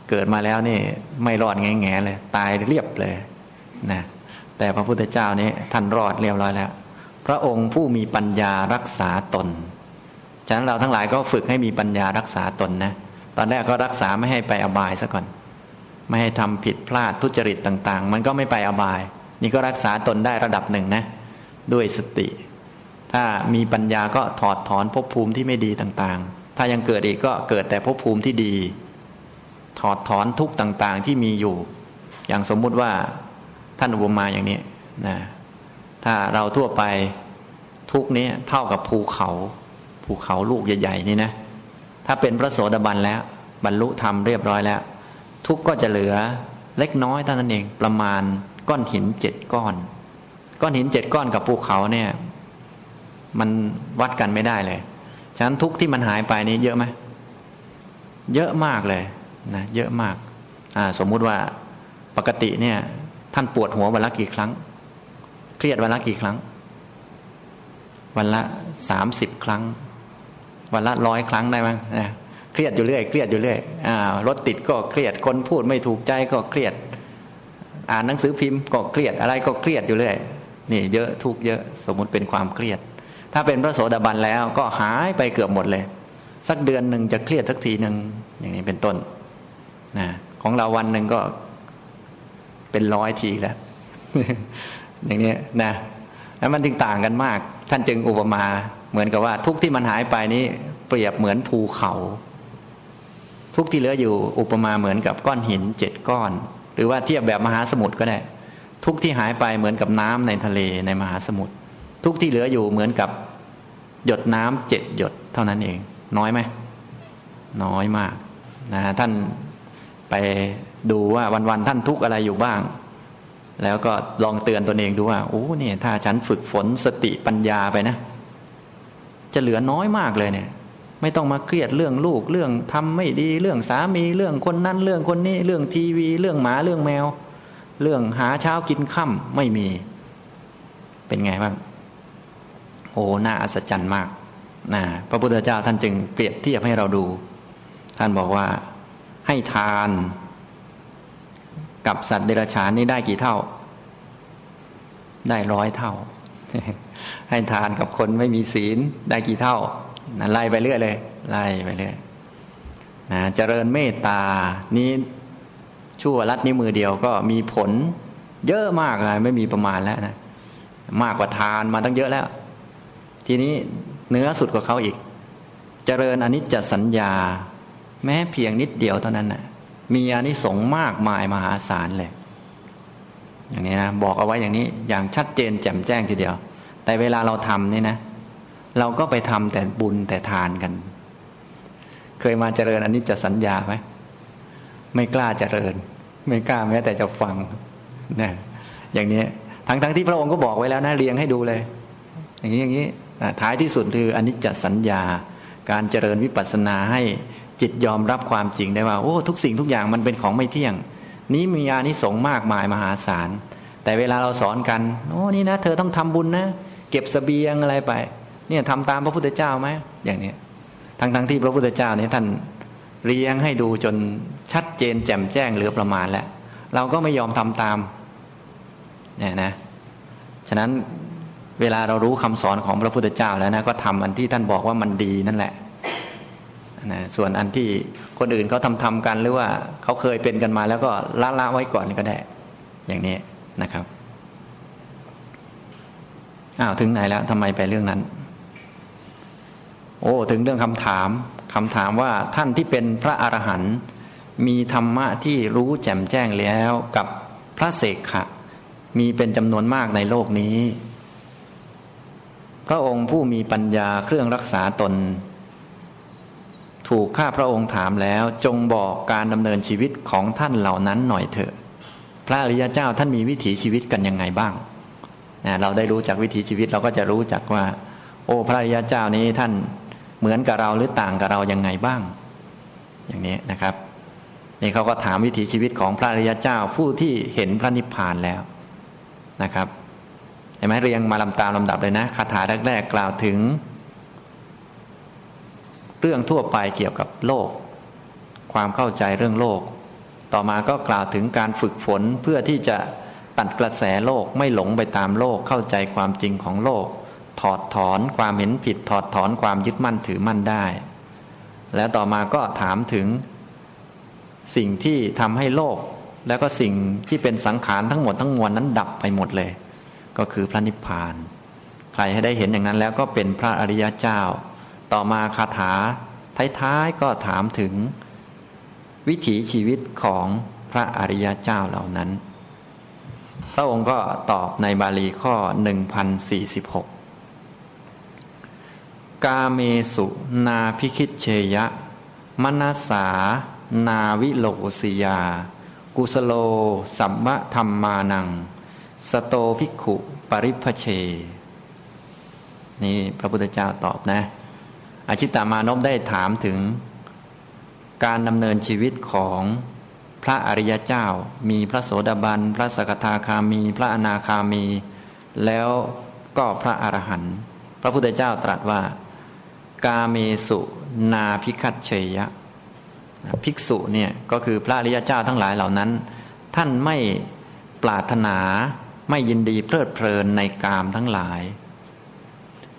เกิดมาแล้วนี่ไม่รอดแง่แง่เลย ตายเรียบเลยนะแต่พระพุทธเจ้านี่ท่านรอดเรียบร้อยแล้ว พระองค์ผู้มีปัญญารักษาตน ฉะนั้นเราทั้งหลายก็ฝึกให้มีปัญญารักษาตนนะ ตอนแรกก็รักษาไม่ให้ไปอบายซะก่อน ไม่ให้ทำผิดพลาดทุจริตต่าง ๆ มันก็ไม่ไปอบาย นี่ก็รักษาตนได้ระดับหนึ่งนะ ด้วยสติ ถ้ามีปัญญาก็ถอดถอนภพภูมิที่ไม่ดีต่างๆ ถ้ายังเกิดอีกก็เกิดแต่ภพภูมิที่ดี ถอดถอนทุกต่าง ๆ ที่มีอยู่ อย่างสมมุติว่าท่านอุปมาอย่างนี้นะถ้าเราทั่วไปทุกนี้เท่ากับภูเขา ภูเขาลูกใหญ่ ๆ นี่นะ ถ้าเป็นพระโสดาบันแล้ว บรรลุธรรมเรียบร้อยแล้ว ทุกก็จะเหลือเล็กน้อยเท่านั้นเองประมาณก้อนหินเจ็ดก้อน ก้อนหินเจ็ดก้อนกับภูเขาเนี่ย มันวัดกันไม่ได้เลย ฉะนั้นทุกที่มันหายไปนี้เยอะไหมเยอะมากเลยนะเยอะมากอ่าสมมุติว่าปกติเนี่ย ท่านปวดหัววันละกี่ครั้ง เครียดวันละกี่ครั้ง วันละสามสิบครั้ง วันละร้อยครั้งได้ไหมนะเครียดอยู่เรื่อยเครียดอยู่เรื่อยอ่ารถติดก็เครียดคนพูดไม่ถูกใจก็เครียด อ่านหนังสือพิมพ์ก็เครียดอะไรก็เครียดอยู่เรื่อยนี่เยอะทุกเยอะ สมมุติเป็นความเครียด ถ้าเป็นพระโสดาบันแล้วก็หายไปเกือบหมดเลย สักเดือนหนึ่งจะเครียดสักทีหนึ่งอย่างนี้เป็นต้นนะของเราวันหนึ่งก็เป็นร้อยทีแล้ว อย่างนี้นะแล้วมันจึงต่างกันมาก ท่านจึงอุปมาเหมือนกับว่า ทุกที่มันหายไปนี้ เปรียบเหมือนภูเขา ทุกที่เหลืออยู่อุปมาเหมือนกับก้อนหินเจ็ดก้อน หรือว่าเทียบแบบมหาสมุทรก็ได้ ทุกที่หายไปเหมือนกับน้ำในทะเลในมหาสมุทร ทุกที่เหลืออยู่เหมือนกับหยดน้ำเจ็ดหยดเท่านั้นเอง น้อยไหม น้อยมากนะท่านไปดูว่าวันๆท่านทุกอะไรอยู่บ้าง แล้วก็ลองเตือนตนเองดูว่าโอ้เนี่ยถ้าฉันฝึกฝนสติปัญญาไปนะ จะเหลือน้อยมากเลยเนี่ย ไม่ต้องมาเครียดเรื่องลูกเรื่องทำไม่ดีเรื่องสามีเรื่องคนนั้นเรื่องคนนี้ เรื่องทีวี เรื่องหมาเรื่องแมว เรื่องหาเช้ากินค่ำไม่มี เป็นไงบ้าง โอ้น่าอัศจรรย์มากนะพระพุทธเจ้าท่านจึงเปรียบเทียบให้เราดู ท่านบอกว่าให้ทาน กับสัตว์เดรัจฉานนี่ได้กี่เท่า ได้ร้อยเท่า ให้ทานกับคนไม่มีศีลได้กี่เท่านะไล่ไปเรื่อยเลยไล่ไปเรื่อยนะเจริญเมตตานี้ชั่วรัดนิ้วมือเดียวก็มีผลเยอะมากเลยไม่มีประมาณแล้วนะมากกว่าทานมาตั้งเยอะแล้ว ทีนี้เนื้อสุดกว่าเขาอีก เจริญอนิจจสัญญา แม้เพียงนิดเดียวเท่านั้นนะมีอนิสงส์มากมายมหาศาลเลย อย่างนี้นะบอกเอาไว้อย่างนี้อย่างชัดเจนแจ่มแจ้งทีเดียว แต่เวลาเราทำนี่นะ เราก็ไปทำแต่บุญแต่ทานกัน เคยมาเจริญอันนี้จะสัญญาไหมไม่กล้าเจริญ ไม่กล้าแม้แต่จะฟังนะอย่างนี้ทั้งทั้งที่พระองค์ก็บอกไว้แล้วนะเรียงให้ดูเลย อย่างนี้อย่างนี้ ท้ายที่สุดคืออนิจจสัญญา การเจริญวิปัสสนาให้จิตยอมรับความจริงได้ว่า โอ้ทุกสิ่งทุกอย่างมันเป็นของไม่เที่ยง นี้มีอานิสงส์มากมายมหาศาล แต่เวลาเราสอนกันโอ้นี่นะ เธอต้องทำบุญนะ เก็บสเสบียงอะไรไป เนี่ยทำตามพระพุทธเจ้าไหมอย่างนี้ทั้งทั้งที่พระพุทธเจ้าเนี่ยท่านเรียงให้ดูจนชัดเจนแจ่มแจ้งเหลือประมาณแล้ว เราก็ไม่ยอมทำตามเนี่ยนะ ฉะนั้น เวลาเรารู้คำสอนของพระพุทธเจ้าแล้วนะก็ทำอันที่ท่านบอกว่ามันดีนั่นแหละนะส่วนอันที่คนอื่นเขาทำทำกันหรือว่าเขาเคยเป็นกันมาแล้วก็ละละไว้ก่อนก็ได้ อย่างนี้นะครับอ้าวถึงไหนแล้วทำไมไปเรื่องนั้น โอ้ถึงเรื่องคำถามคำถามว่าท่านที่เป็นพระอรหันต์มีธรรมะที่รู้แจ่มแจ้งแล้วกับพระเสกขะ มีเป็นจำนวนมากในโลกนี้ พระองค์ผู้มีปัญญาเครื่องรักษาตน ถูกข้าพระองค์ถามแล้วจงบอกการดำเนินชีวิตของท่านเหล่านั้นหน่อยเถอะ พระอริยเจ้าท่านมีวิถีชีวิตกันยังไงบ้างนะเราได้รู้จักวิถีชีวิตเราก็จะรู้จักว่า โอ้พระอริยเจ้านี้ท่านเหมือนกับเราหรือต่างกับเรายังไงบ้าง อย่างนี้นะครับนี่เขาก็ถามวิถีชีวิตของพระอริยเจ้าผู้ที่เห็นพระนิพพานแล้วนะครับ เห็นไหมเรียงมาลำตามลำดับเลยนะคาถาแรกๆกล่าวถึง เรื่องทั่วไปเกี่ยวกับโลก ความเข้าใจเรื่องโลก ต่อมาก็กล่าวถึงการฝึกฝนเพื่อที่จะตัดกระแสโลกไม่หลงไปตามโลกเข้าใจความจริงของโลก ถอดถอนความเห็นผิด ถอดถอนความยึดมั่นถือมั่นได้ แล้วต่อมาก็ถามถึงสิ่งที่ทำให้โลก แล้วก็สิ่งที่เป็นสังขารทั้งหมดทั้งมวลนั้นดับไปหมดเลย ก็คือพระนิพพาน ใครให้ได้เห็นอย่างนั้นแล้วก็เป็นพระอริยเจ้า ต่อมาคาถาท้ายๆก็ถามถึงวิถีชีวิตของพระอริยเจ้าเหล่านั้น พระองค์ก็ตอบในบาลีข้อ 1046 กาเมสุนาพิคิเชยะ มนาสา นาวิโลสิยา กุสโล สัมมะธรรมานัง สโตภิกขุปริพเช นี่พระพุทธเจ้าตอบนะ อาชิตามานพได้ถามถึง การดำเนินชีวิตของพระอริยเจ้า มีพระโสดาบัน พระสกทาคามี พระอนาคามี แล้วก็พระอรหันต์พระพุทธเจ้าตรัสว่า กาเมสุนาพิคัตเชยะภิกษุเนี่ยก็คือพระอริยเจ้าทั้งหลายเหล่านั้น ท่านไม่ปรารถนา ไม่ยินดีเพลิดเพลินในกามทั้งหลาย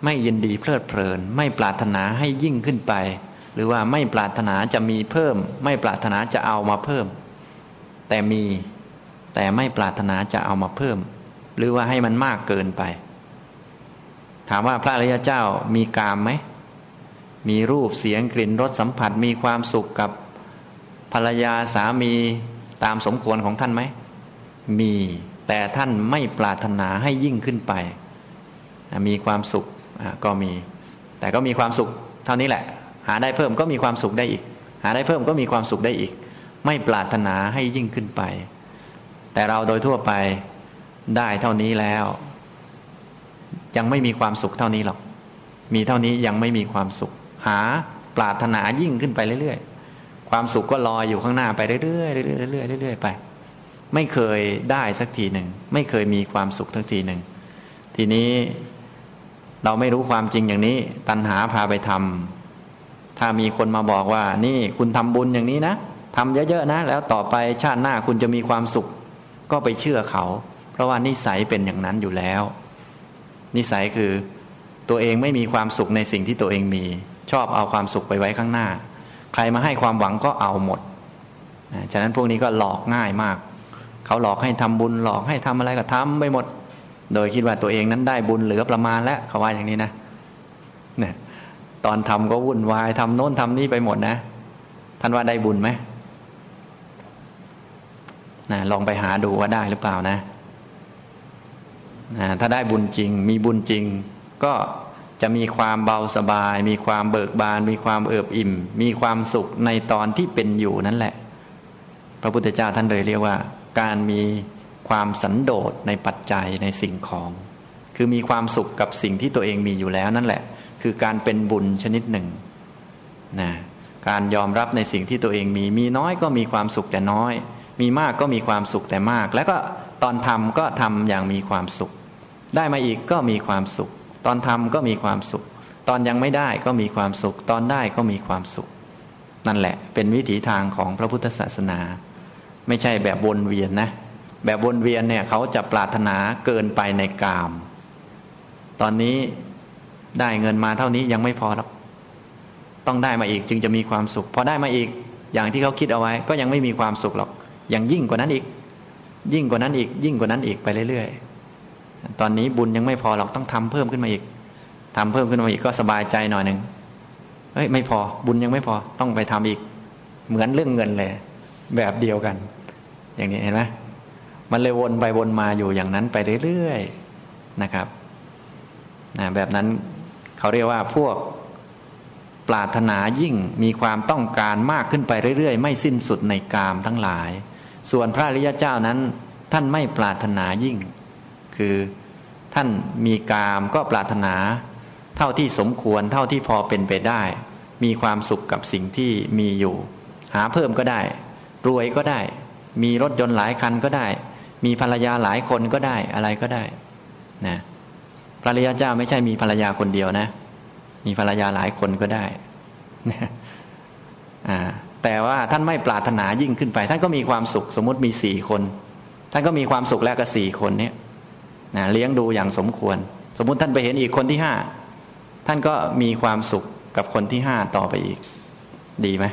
ไม่ยินดีเพลิดเพลิน ไม่ปรารถนาให้ยิ่งขึ้นไป หรือว่าไม่ปรารถนาจะมีเพิ่ม ไม่ปรารถนาจะเอามาเพิ่ม แต่มีแต่ไม่ปรารถนาจะเอามาเพิ่ม หรือว่าให้มันมากเกินไป ถามว่าพระอริยเจ้ามีกามไหมมีรูปเสียงกลิ่นรสสัมผัสมีความสุขกับภรรยาสามีตามสมควรของท่านไหม มี แต่ท่านไม่ปรารถนาให้ยิ่งขึ้นไป มีความสุขก็มี แต่ก็มีความสุขเท่านี้แหละ หาได้เพิ่มก็มีความสุขได้อีก หาได้เพิ่มก็มีความสุขได้อีก ไม่ปรารถนาให้ยิ่งขึ้นไป แต่เราโดยทั่วไปได้เท่านี้แล้ว ยังไม่มีความสุขเท่านี้หรอก มีเท่านี้ยังไม่มีความสุข หาปรารถนายิ่งขึ้นไปเรื่อยๆ ความสุขก็ลอยอยู่ข้างหน้าไปเรื่อยๆเรื่อยๆเรื่อยๆเรื่อยๆไป ไม่เคยได้สักทีหนึ่ง ไม่เคยมีความสุขสักทีหนึ่ง ทีนี้เราไม่รู้ความจริงอย่างนี้ ตัณหาพาไปทำถ้ามีคนมาบอกว่า นี่คุณทำบุญอย่างนี้นะทำเยอะๆนะ แล้วต่อไปชาติหน้าคุณจะมีความสุข ก็ไปเชื่อเขา เพราะว่านิสัยเป็นอย่างนั้นอยู่แล้ว นิสัยคือตัวเองไม่มีความสุขในสิ่งที่ตัวเองมี ชอบเอาความสุขไปไว้ข้างหน้า ใครมาให้ความหวังก็เอาหมดฉะนั้นพวกนี้ก็หลอกง่ายมาก เขาหลอกให้ทำบุญหลอกให้ทำอะไรก็ทำไปหมด โดยคิดว่าตัวเองนั้นได้บุญเหลือประมาณแล้วเขาว่าอย่างนี้นะเนี่ยตอนทำก็วุ่นวายทำโน้นทำนี่ไปหมดนะท่านว่าได้บุญไหมนะลองไปหาดูว่าได้หรือเปล่านะนะถ้าได้บุญจริง มีบุญจริง ก็จะมีความเบาสบาย มีความเบิกบาน มีความเอิบอิ่ม มีความสุขในตอนที่เป็นอยู่นั่นแหละ พระพุทธเจ้าท่านเลยเรียกว่า การมีความสันโดษในปัจจัยในสิ่งของ คือมีความสุขกับสิ่งที่ตัวเองมีอยู่แล้วนั่นแหละ คือการเป็นบุญชนิดหนึ่งนะการยอมรับในสิ่งที่ตัวเองมี มีน้อยก็มีความสุขแต่น้อย มีมากก็มีความสุขแต่มาก แล้วก็ตอนทำก็ทำอย่างมีความสุข ได้มาอีกก็มีความสุข ตอนทำก็มีความสุข ตอนยังไม่ได้ก็มีความสุข ตอนได้ก็มีความสุข นั่นแหละ เป็นวิถีทางของพระพุทธศาสนา ไม่ใช่แบบวนเวียนนะ แบบวนเวียนเนี่ยเขาจะปรารถนาเกินไปในกาม ตอนนี้ได้เงินมาเท่านี้ยังไม่พอหรอกต้องได้มาอีกจึงจะมีความสุข พอได้มาอีกอย่างที่เขาคิดเอาไว้ ก็ยังไม่มีความสุขหรอกยังยิ่งกว่านั้นอีก ยิ่งกว่านั้นอีก ยิ่งกว่านั้นอีกไปเรื่อยๆตอนนี้บุญยังไม่พอหรอกต้องทำเพิ่มขึ้นมาอีกทำเพิ่มขึ้นมาอีกก็สบายใจหน่อยหนึ่งเฮ้ยไม่พอบุญยังไม่พอต้องไปทำอีก เหมือนเรื่องเงินเลย แบบเดียวกัน อย่างนี้เห็นไหมมันเลยวนไปวนมาอยู่อย่างนั้นไปเรื่อยๆนะครับนะแบบนั้นเขาเรียกว่าพวกปรารถนายิ่งมีความต้องการมากขึ้นไปเรื่อยๆ ไม่สิ้นสุดในกามทั้งหลาย ส่วนพระริยเจ้านั้น ท่านไม่ปรารถนายิ่ง คือท่านมีกามก็ปรารถนา เท่าที่สมควรเท่าที่พอเป็นไปได้ มีความสุขกับสิ่งที่มีอยู่ หาเพิ่มก็ได้ รวยก็ได้ มีรถยนต์หลายคันก็ได้ มีภรรยาหลายคนก็ได้อะไรก็ได้นะพระริยเจ้าไม่ใช่มีภรรยาคนเดียวนะ มีภรรยาหลายคนก็ได้แต่ว่าท่านไม่ปรารถนายิ่งขึ้นไป ท่านก็มีความสุขสมมติมีสี่คน ท่านก็มีความสุขแล้วกับสี่คนนี้นะเลี้ยงดูอย่างสมควร สมมุติท่านไปเห็นอีกคนที่ห้าท่านก็มีความสุขกับคนที่ห้าต่อไปอีก ดีไหม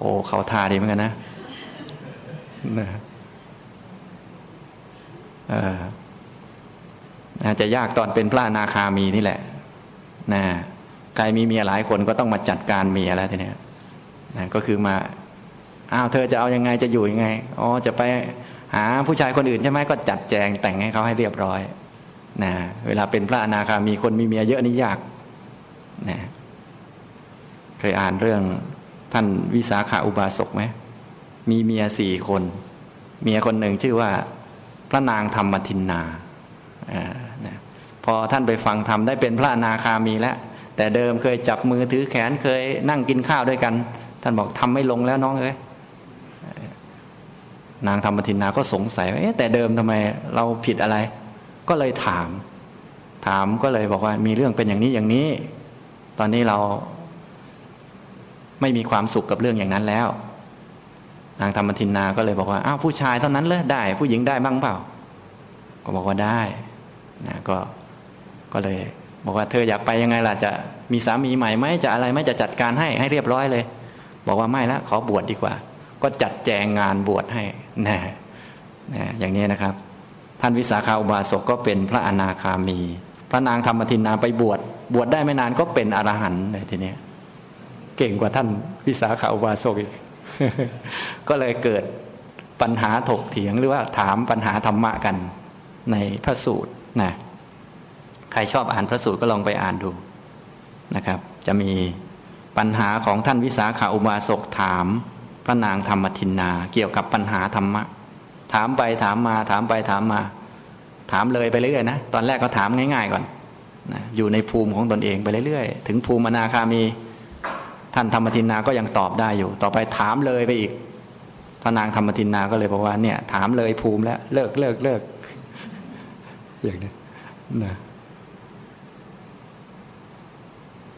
โอ้เขาทาดีเหมือนกันนะนะอาจจะยากตอนเป็นพระนาคามีนี่แหละนะใครมีเมียหลายคนก็ต้องมาจัดการเมียแล้วทีนี้นะก็คือมาอ้าวเธอจะเอายังไงจะอยู่ยังไงอ๋อจะไปหาผู้ชายคนอื่นใช่ไหมก็จัดแจงแต่งให้เขาให้เรียบร้อยนะเวลาเป็นพระอนาคามีคนมีเมียเยอะนี่ยากนะเคยอ่านเรื่อง ท่านวิสาขาอุบาสกไหมมีเมียสี่คน เมียคนหนึ่งชื่อว่าพระนางธรรมทินนาอ่าพอท่านไปฟังธรรมได้เป็นพระนาคามีแล้ว แต่เดิมเคยจับมือถือแขนเคยนั่งกินข้าวด้วยกัน ท่านบอกทำไม่ลงแล้วน้องเอ้ยนางธรรมทินนาก็สงสัยว่าแต่เดิมทำไมเราผิดอะไร ก็เลยถาม ถามก็เลยบอกว่ามีเรื่องเป็นอย่างนี้อย่างนี้ ตอนนี้เรา ไม่มีความสุขกับเรื่องอย่างนั้นแล้ว นางธรรมทินนาก็เลยบอกว่าอ้าวผู้ชายเท่านั้นเลยได้ ผู้หญิงได้บ้างเปล่า ก็บอกว่าได้นะก็ก็เลย บอกว่าเธออยากไปยังไงล่ะจะมีสามีใหม่ไหมจะอะไรไหมจะจัดการให้ให้เรียบร้อยเลย บอกว่าไม่ละขอบวชดดีกว่า ก็จัดแจงงานบวชให้นะนะอย่างนี้นะครับ ท่านวิสาขาอุบาสกก็เป็นพระอนาคามี พระนางธรรมทินนาไปบวชบวชได้ไม่นานก็เป็นอรหันต์เลยทีนี้ เก่งกว่าท่านวิสาขาอุบาสกอีก ก็เลยเกิดปัญหาถกเถียงหรือว่าถามปัญหาธรรมะกันในพระสูตรนะใครชอบอ่านพระสูตรก็ลองไปอ่านดูนะครับ จะมีปัญหาของท่านวิสาขาอุบาสกถามพระนางธรรมทินนา เกี่ยวกับปัญหาธรรมะ ถามไปถามมา ถามไปถามมา ถามเลยไปเรื่อยๆนะตอนแรกก็ถามง่าย ๆ ก่อนนะอยู่ในภูมิของตนเองไปเรื่อยๆ ถึงภูมิอนาคามี ท่านธรรมทินนาก็ยังตอบได้อยู่ ต่อไปถามเลยไปอีกพระนางธรรมทินนาก็เลยบอกว่าเนี่ย ถามเลยภูมิแล้ว เลิกเลิกเลิกอย่างนี้นะ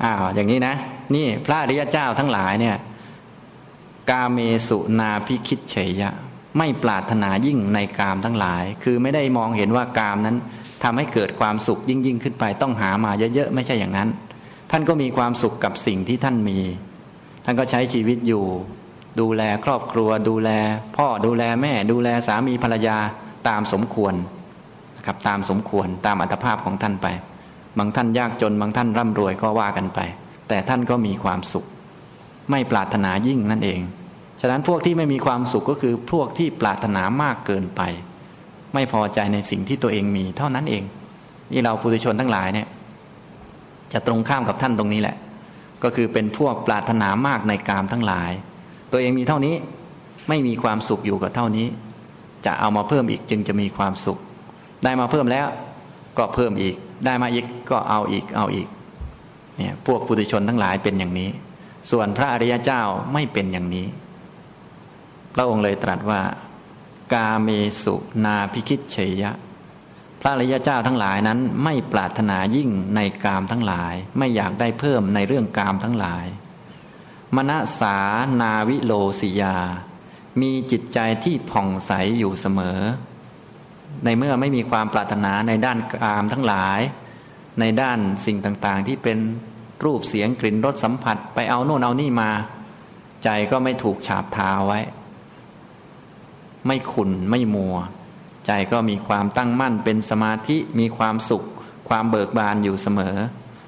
อ้าวอย่างนี้นะ นี่พระอริยเจ้าทั้งหลายเนี่ย กาเมสุนาพิคิดเฉยยะไม่ปรารถนายิ่งในกามทั้งหลาย คือไม่ได้มองเห็นว่ากามนั้นทำให้เกิดความสุขยิ่งยิ่งขึ้นไป ต้องหามาเยอะๆไม่ใช่อย่างนั้น ท่านก็มีความสุขกับสิ่งที่ท่านมี ท่านก็ใช้ชีวิตอยู่ ดูแลครอบครัว ดูแล พ่อดูแลแม่ ดูแลสามีภรรยาตามสมควรนะครับตามสมควรตามอัตภาพของท่านไป บางท่านยากจนบางท่านร่ำรวยก็ว่ากันไป แต่ท่านก็มีความสุข ไม่ปรารถนายิ่งนั่นเอง ฉะนั้นพวกที่ไม่มีความสุขก็คือพวกที่ปรารถนามากเกินไป ไม่พอใจในสิ่งที่ตัวเองมีเท่านั้นเอง นี่เราปุถุชนทั้งหลายเนี่ย จะตรงข้ามกับท่านตรงนี้แหละ ก็คือเป็นพวกปรารถนามากในกามทั้งหลาย ตัวเองมีเท่านี้ไม่มีความสุขอยู่กับเท่านี้ จะเอามาเพิ่มอีกจึงจะมีความสุข ได้มาเพิ่มแล้วก็เพิ่มอีก ได้มาอีกก็เอาอีกเอาอีกเนี่ยพวกปุถุชนทั้งหลายเป็นอย่างนี้ ส่วนพระอริยเจ้าไม่เป็นอย่างนี้ พระองค์เลยตรัสว่า กาเมสุนาพิคิดเฉยะ พระอริยเจ้าทั้งหลายนั้น ไม่ปรารถนายิ่งในกามทั้งหลาย ไม่อยากได้เพิ่มในเรื่องกามทั้งหลาย มณสานาวิโลสิยา มีจิตใจที่ผ่องใสอยู่เสมอ ในเมื่อไม่มีความปรารถนาในด้านกามทั้งหลาย ในด้านสิ่งต่างๆ ที่เป็นรูปเสียงกลิ่นรสสัมผัส ไปเอาโน่นเอานี่มา ใจก็ไม่ถูกฉาบทาไว้ ไม่ขุนไม่มัว ใจก็มีความตั้งมั่นเป็นสมาธิมีความสุข ความเบิกบานอยู่เสมอ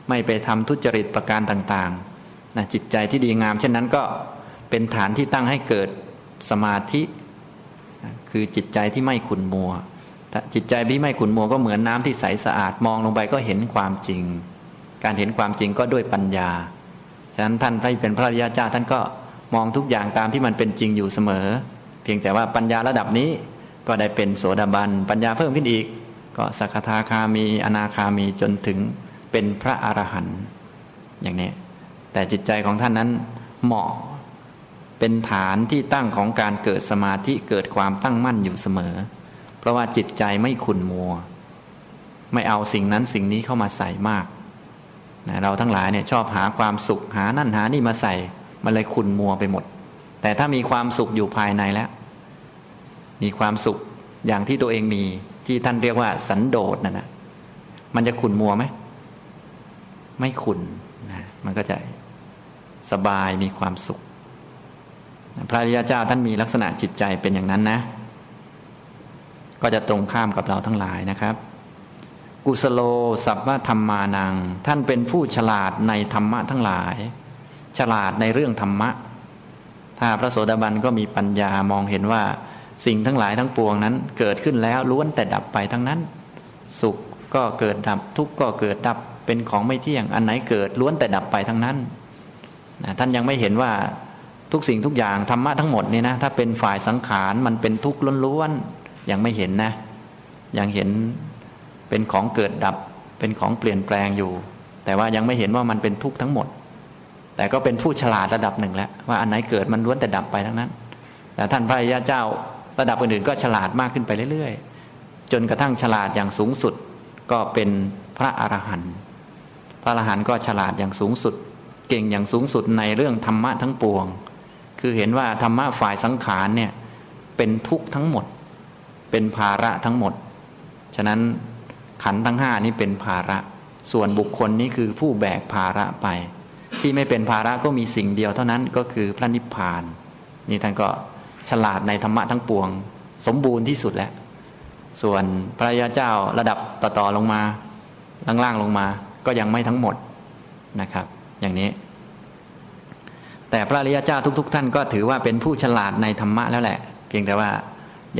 ไม่ไปทำทุจริตประการต่างๆนะจิตใจที่ดีงาม เช่นนั้นก็เป็นฐานที่ตั้งให้เกิดสมาธิ คือจิตใจที่ไม่ขุนมัวจิตใจที่ไม่ขุนมัวก็เหมือนน้ำที่ใสสะอาดมองลงไปก็เห็นความจริง การเห็นความจริงก็ด้วยปัญญา ฉะนั้นท่านที่เป็นพระริยาเจ้าท่านก็มองทุกอย่างตามที่มันเป็นจริงอยู่เสมอ เพียงแต่ว่าปัญญาระดับนี้ ก็ได้เป็นโสดาบันปัญญาเพิ่มขึ้นอีก ก็สักทาคามีอนาคามีจนถึงเป็นพระอรหันต์อย่างนี้ แต่จิตใจของท่านนั้นเหมาะเป็นฐานที่ตั้งของการเกิดสมาธิเกิดความตั้งมั่นอยู่เสมอ เพราะว่าจิตใจไม่ขุนมัว ไม่เอาสิ่งนั้นสิ่งนี้เข้ามาใส่มากนะเราทั้งหลายเนี่ยชอบหาความสุขหานั่นหานี่มาใส่ มันเลยขุนมัวไปหมด แต่ถ้ามีความสุขอยู่ภายในแล้ว ความสุขอย่างที่ตัวเองมีที่ท่านเรียกว่า สันโดษนั่นนะมันจะขุนมัวไหมไม่ขุนนะมันก็จะสบายมีความสุข พระริยาเจ้าท่านมีลักษณะจิตใจเป็นอย่างนั้นนะ ก็จะตรงข้ามกับเราทั้งหลายนะครับ กุสโลสัพพธรรมานัง ท่านเป็นผู้ฉลาดในธรรมะทั้งหลาย ฉลาดในเรื่องธรรมะ ถ้าพระโสดาบันก็มีปัญญามองเห็นว่า สิ่งทั้งหลายทั้งปวงนั้น เกิดขึ้นแล้วล้วนแต่ดับไปทั้งนั้น สุขก็เกิดดับ ทุกข์ก็เกิดดับเป็นของไม่เที่ยง อันไหนเกิดล้วนแต่ดับไปทั้งนั้นนะท่านยังไม่เห็นว่าทุกสิ่งทุกอย่างธรรมะทั้งหมดนี่นะถ้าเป็นฝ่ายสังขารมันเป็นทุกข์ล้วนๆยังไม่เห็นนะ ยังเห็นเป็นของเกิดดับ เป็นของเปลี่ยนแปลงอยู่ แต่ว่ายังไม่เห็นว่ามันเป็นทุกข์ทั้งหมด แต่ก็เป็นผู้ฉลาดระดับหนึ่งแล้วว่าอันไหนเกิดมันล้วนแต่ดับไปทั้งนั้นแต่ท่านพระยาเจ้า ระดับอื่นๆก็ฉลาดมากขึ้นไปเรื่อยๆ จนกระทั่งฉลาดอย่างสูงสุดก็เป็นพระอรหันต์พระอรหันต์ก็ฉลาดอย่างสูงสุด เก่งอย่างสูงสุดในเรื่องธรรมะทั้งปวง คือเห็นว่าธรรมะฝ่ายสังขารเนี่ยเป็นทุกข์ทั้งหมด เป็นภาระทั้งหมด ฉะนั้นขันทั้งห้านี้เป็นภาระ ส่วนบุคคลนี้คือผู้แบกภาระไป ที่ไม่เป็นภาระก็มีสิ่งเดียวเท่านั้นก็คือพระนิพพาน นี่ท่านก็ ฉลาดในธรรมะทั้งปวง สมบูรณ์ที่สุดแล้ว ส่วนพระยาเจ้าระดับต่อๆลงมา ล่างๆลงมา ก็ยังไม่ทั้งหมดนะครับ อย่างนี้ แต่พระริยเจ้าทุก ๆท่านก็ถือว่าเป็นผู้ฉลาดในธรรมะแล้วแหละ เพียงแต่ว่า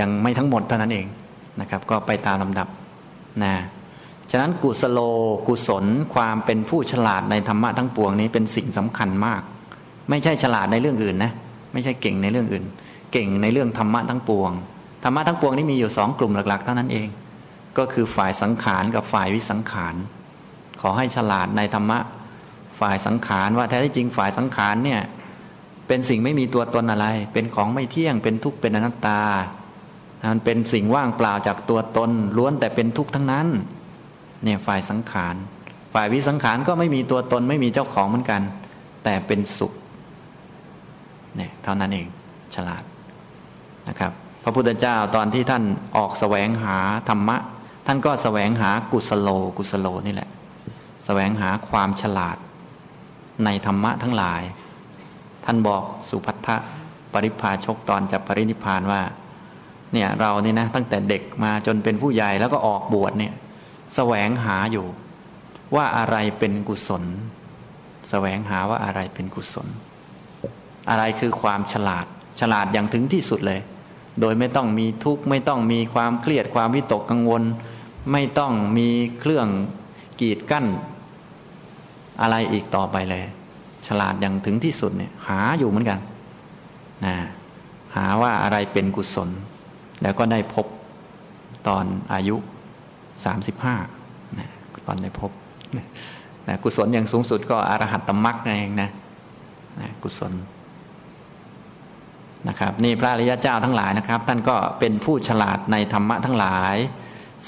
ยังไม่ทั้งหมดเท่านั้นเองนะครับ ก็ไปตามลำดับนะฉะนั้นกุศโลกุศลความเป็นผู้ฉลาดในธรรมะทั้งปวงนี้เป็นสิ่งสำคัญมาก ไม่ใช่ฉลาดในเรื่องอื่นนะ ไม่ใช่เก่งในเรื่องอื่น เก่งในเรื่องธรรมะทั้งปวง ธรรมะทั้งปวงนี้มีอยู่สองกลุ่มหลัก ๆ เท่านั้นเอง ก็คือฝ่ายสังขารกับฝ่ายวิสังขาร ขอให้ฉลาดในธรรมะฝ่ายสังขารว่าแท้ที่จริงฝ่ายสังขารเนี่ยเป็นสิ่งไม่มีตัวตนอะไร เป็นของไม่เที่ยง เป็นทุกข์เป็นอนัตตา มันเป็นสิ่งว่างเปล่าจากตัวตน ล้วนแต่เป็นทุกข์ทั้งนั้น เนี่ยฝ่ายสังขาร ฝ่ายวิสังขารก็ไม่มีตัวตนไม่มีเจ้าของเหมือนกัน แต่เป็นสุข เนี่ยเท่านั้นเองฉลาด นะครับ พระพุทธเจ้าตอนที่ท่านออกแสวงหาธรรมะ ท่านก็แสวงหากุศโลกุศโลนี่แหละแสวงหาความฉลาดในธรรมะทั้งหลาย ท่านบอกสุพัทธปริพาชกตอนจะปรินิพานว่าเนี่ยเราเนี่ยนะตั้งแต่เด็กมาจนเป็นผู้ใหญ่แล้วก็ออกบวชเนี่ยแสวงหาอยู่ ว่าอะไรเป็นกุศลแสวงหาว่าอะไรเป็นกุศล อะไรคือความฉลาด ฉลาดอย่างถึงที่สุดเลย โดยไม่ต้องมีทุกข์ไม่ต้องมีความเครียดความวิตกกังวล ไม่ต้องมีเครื่องกีดกั้น อะไรอีกต่อไปเลย ฉลาดอย่างถึงที่สุดเนี่ย หาอยู่เหมือนกันนะหาว่าอะไรเป็นกุศล แล้วก็ได้พบตอนอายุสามสิบห้านะตอนได้พบนะกุศลอย่างสูงสุดก็อรหัตตมรักนั่นเองนะนะกุศล นะครับนี่พระอริยเจ้าทั้งหลายนะครับ ท่านก็เป็นผู้ฉลาดในธรรมะทั้งหลาย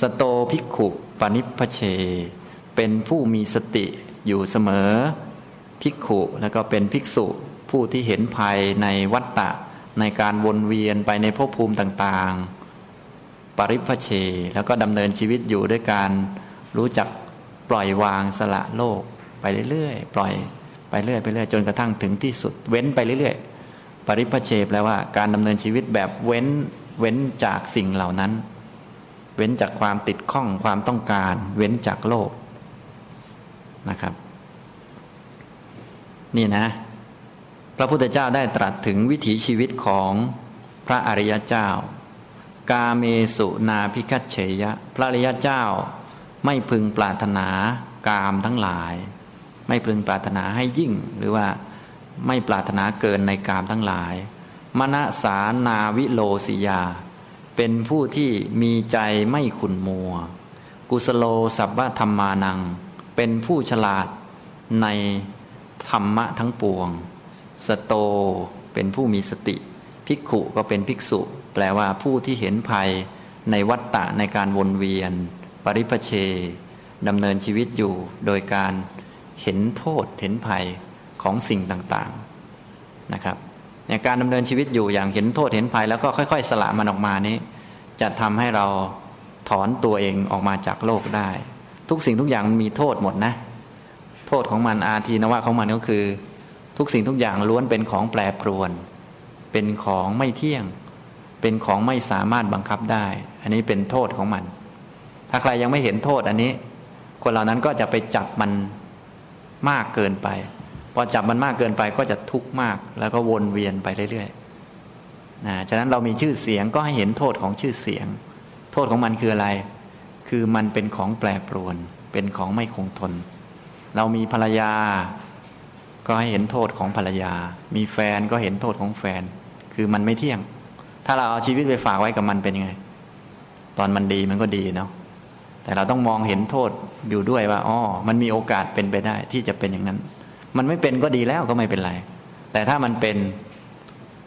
สโตภิกขุปนิพเช เป็นผู้มีสติอยู่เสมอภิกขุแล้วก็เป็นภิกษุผู้ที่เห็นภัยในวัฏฏะในการวนเวียนไปในภพภูมิต่างๆ ปริพเช แล้วก็ดำเนินชีวิตอยู่ด้วยการรู้จักปล่อยวางสละโลก ไปเรื่อยๆปล่อยไปเรื่อยไปเรื่อยจนกระทั่งถึงที่สุดเว้นไปเรื่อยๆ ปริพเชแปลว่าการดำเนินชีวิตแบบเว้นเว้นจากสิ่งเหล่านั้น เว้นจากความติดข้องความต้องการ เว้นจากโลกนะครับ นี่นะ พระพุทธเจ้าได้ตรัสถึงวิถีชีวิตของพระอริยเจ้า กาเมสุนาพิคัตเฉยะ พระอริยเจ้าไม่พึงปรารถนากามทั้งหลาย ไม่พึงปรารถนาให้ยิ่งหรือว่า ไม่ปรารถนาเกินในกามทั้งหลาย มณสานาวิโลสิยา เป็นผู้ที่มีใจไม่ขุนมัว กุสโลสัพพธรรมานัง เป็นผู้ฉลาดในธรรมะทั้งปวง สโตเป็นผู้มีสติ ภิกขุก็เป็นภิกษุ แปลว่าผู้ที่เห็นภัยในวัฏฏะในการวนเวียน ปริพเชดำเนินชีวิตอยู่โดยการเห็นโทษเห็นภัย ของสิ่งต่างๆนะครับในการดำเนินชีวิตอยู่อย่างเห็นโทษเห็นภัยแล้วก็ค่อย ๆ สละมันออกมานี้ จะทำให้เราถอนตัวเองออกมาจากโลกได้ ทุกสิ่งทุกอย่างมันมีโทษหมดนะ โทษของมันอาทีนวะของมันก็คือ ทุกสิ่งทุกอย่างล้วนเป็นของแปรปรวน เป็นของไม่เที่ยง เป็นของไม่สามารถบังคับได้ อันนี้เป็นโทษของมัน ถ้าใครยังไม่เห็นโทษอันนี้ คนเหล่านั้นก็จะไปจับมันมากเกินไป พอจับมันมากเกินไปก็จะทุกข์มาก แล้วก็วนเวียนไปเรื่อยๆนะฉะนั้นเรามีชื่อเสียงก็ให้เห็นโทษของชื่อเสียง โทษของมันคืออะไร คือมันเป็นของแปรปรวน เป็นของไม่คงทน เรามีภรรยา ก็ให้เห็นโทษของภรรยา มีแฟนก็เห็นโทษของแฟน คือมันไม่เที่ยง ถ้าเราเอาชีวิตไปฝากไว้กับมันเป็นยังไง ตอนมันดีมันก็ดีเนาะแต่เราต้องมองเห็นโทษอยู่ด้วยว่าอ๋อมันมีโอกาสเป็นไปได้ที่จะเป็นอย่างนั้น มันไม่เป็นก็ดีแล้วก็ไม่เป็นไร แต่ถ้ามันเป็น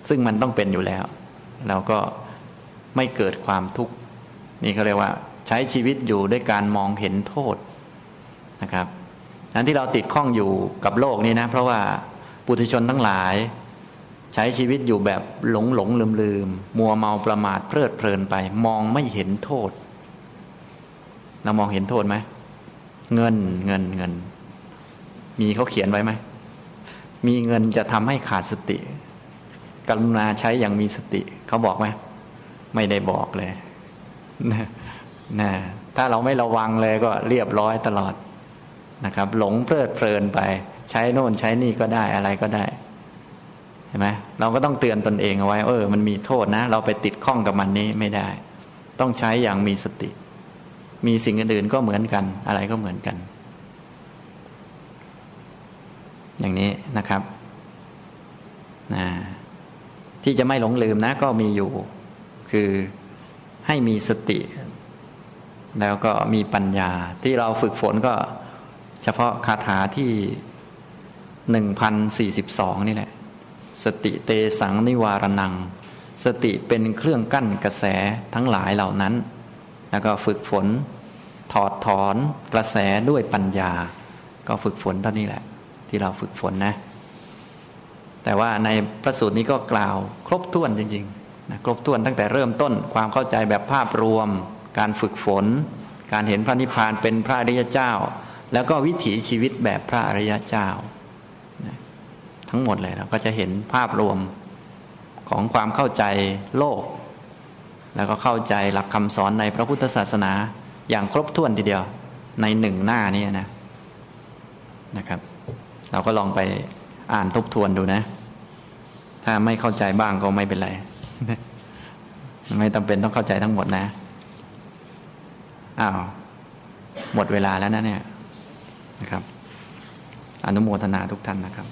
ซึ่งมันต้องเป็นอยู่แล้ว เราก็ไม่เกิดความทุกข์นี่เขาเรียกว่า ใช้ชีวิตอยู่ด้วยการมองเห็นโทษนะครับนั้นที่เราติดข้องอยู่กับโลกนี้นะ เพราะว่าปุถุชนทั้งหลาย ใช้ชีวิตอยู่แบบหลงหลงลืมลืมมัวเมาประมาทเพลิดเพลินไป มองไม่เห็นโทษ เรามองเห็นโทษไหมเงินเงินเงิน มีเขาเขียนไว้ไหม มีเงินจะทำให้ขาดสติ กรุณาใช้อย่างมีสติ เขาบอกไหมไม่ได้บอกเลยนะนะถ้าเราไม่ระวังเลยก็เรียบร้อยตลอดนะครับ หลงเพลิดเพลินไป ใช้โน่นใช้นี่ก็ได้อะไรก็ได้เห็นไหมเราก็ต้องเตือนตนเองเอาไว้ เออ มันมีโทษนะ เราไปติดข้องกับมันนี้ไม่ได้ ต้องใช้อย่างมีสติ มีสิ่งอื่นๆก็เหมือนกัน อะไรก็เหมือนกัน อย่างนี้นะครับนะที่จะไม่หลงลืมนะ ก็มีอยู่ คือให้มีสติ แล้วก็มีปัญญา ที่เราฝึกฝนก็เฉพาะคาถาที่หนึ่งพันสี่สิบสองนี่แหละ สติเตสังนิวารนัง สติเป็นเครื่องกั้นกระแสทั้งหลายเหล่านั้น แล้วก็ฝึกฝนถอดถอนกระแสด้วยปัญญา ก็ฝึกฝนเท่านี้แหละ ที่เราฝึกฝนนะ แต่ว่าในพระสูตรนี้ก็กล่าว ครบถ้วนจริงๆนะครบถ้วนตั้งแต่เริ่มต้นความเข้าใจแบบภาพรวม การฝึกฝน การเห็นพระนิพพานเป็นพระอริยเจ้า แล้วก็วิถีชีวิตแบบพระอริยเจ้า ทั้งหมดเลยเราก็จะเห็นภาพรวมของความเข้าใจโลก แล้วก็เข้าใจหลักคำสอนในพระพุทธศาสนาอย่างครบถ้วนทีเดียวในหนึ่งหน้านี้นะนะครับ เราก็ลองไปอ่านทบทวนดูนะ ถ้าไม่เข้าใจบ้างก็ไม่เป็นไร ไม่จำเป็นต้องเข้าใจทั้งหมดนะ อ้าว หมดเวลาแล้วนะเนี่ยนะครับ อนุโมทนาทุกท่านนะครับ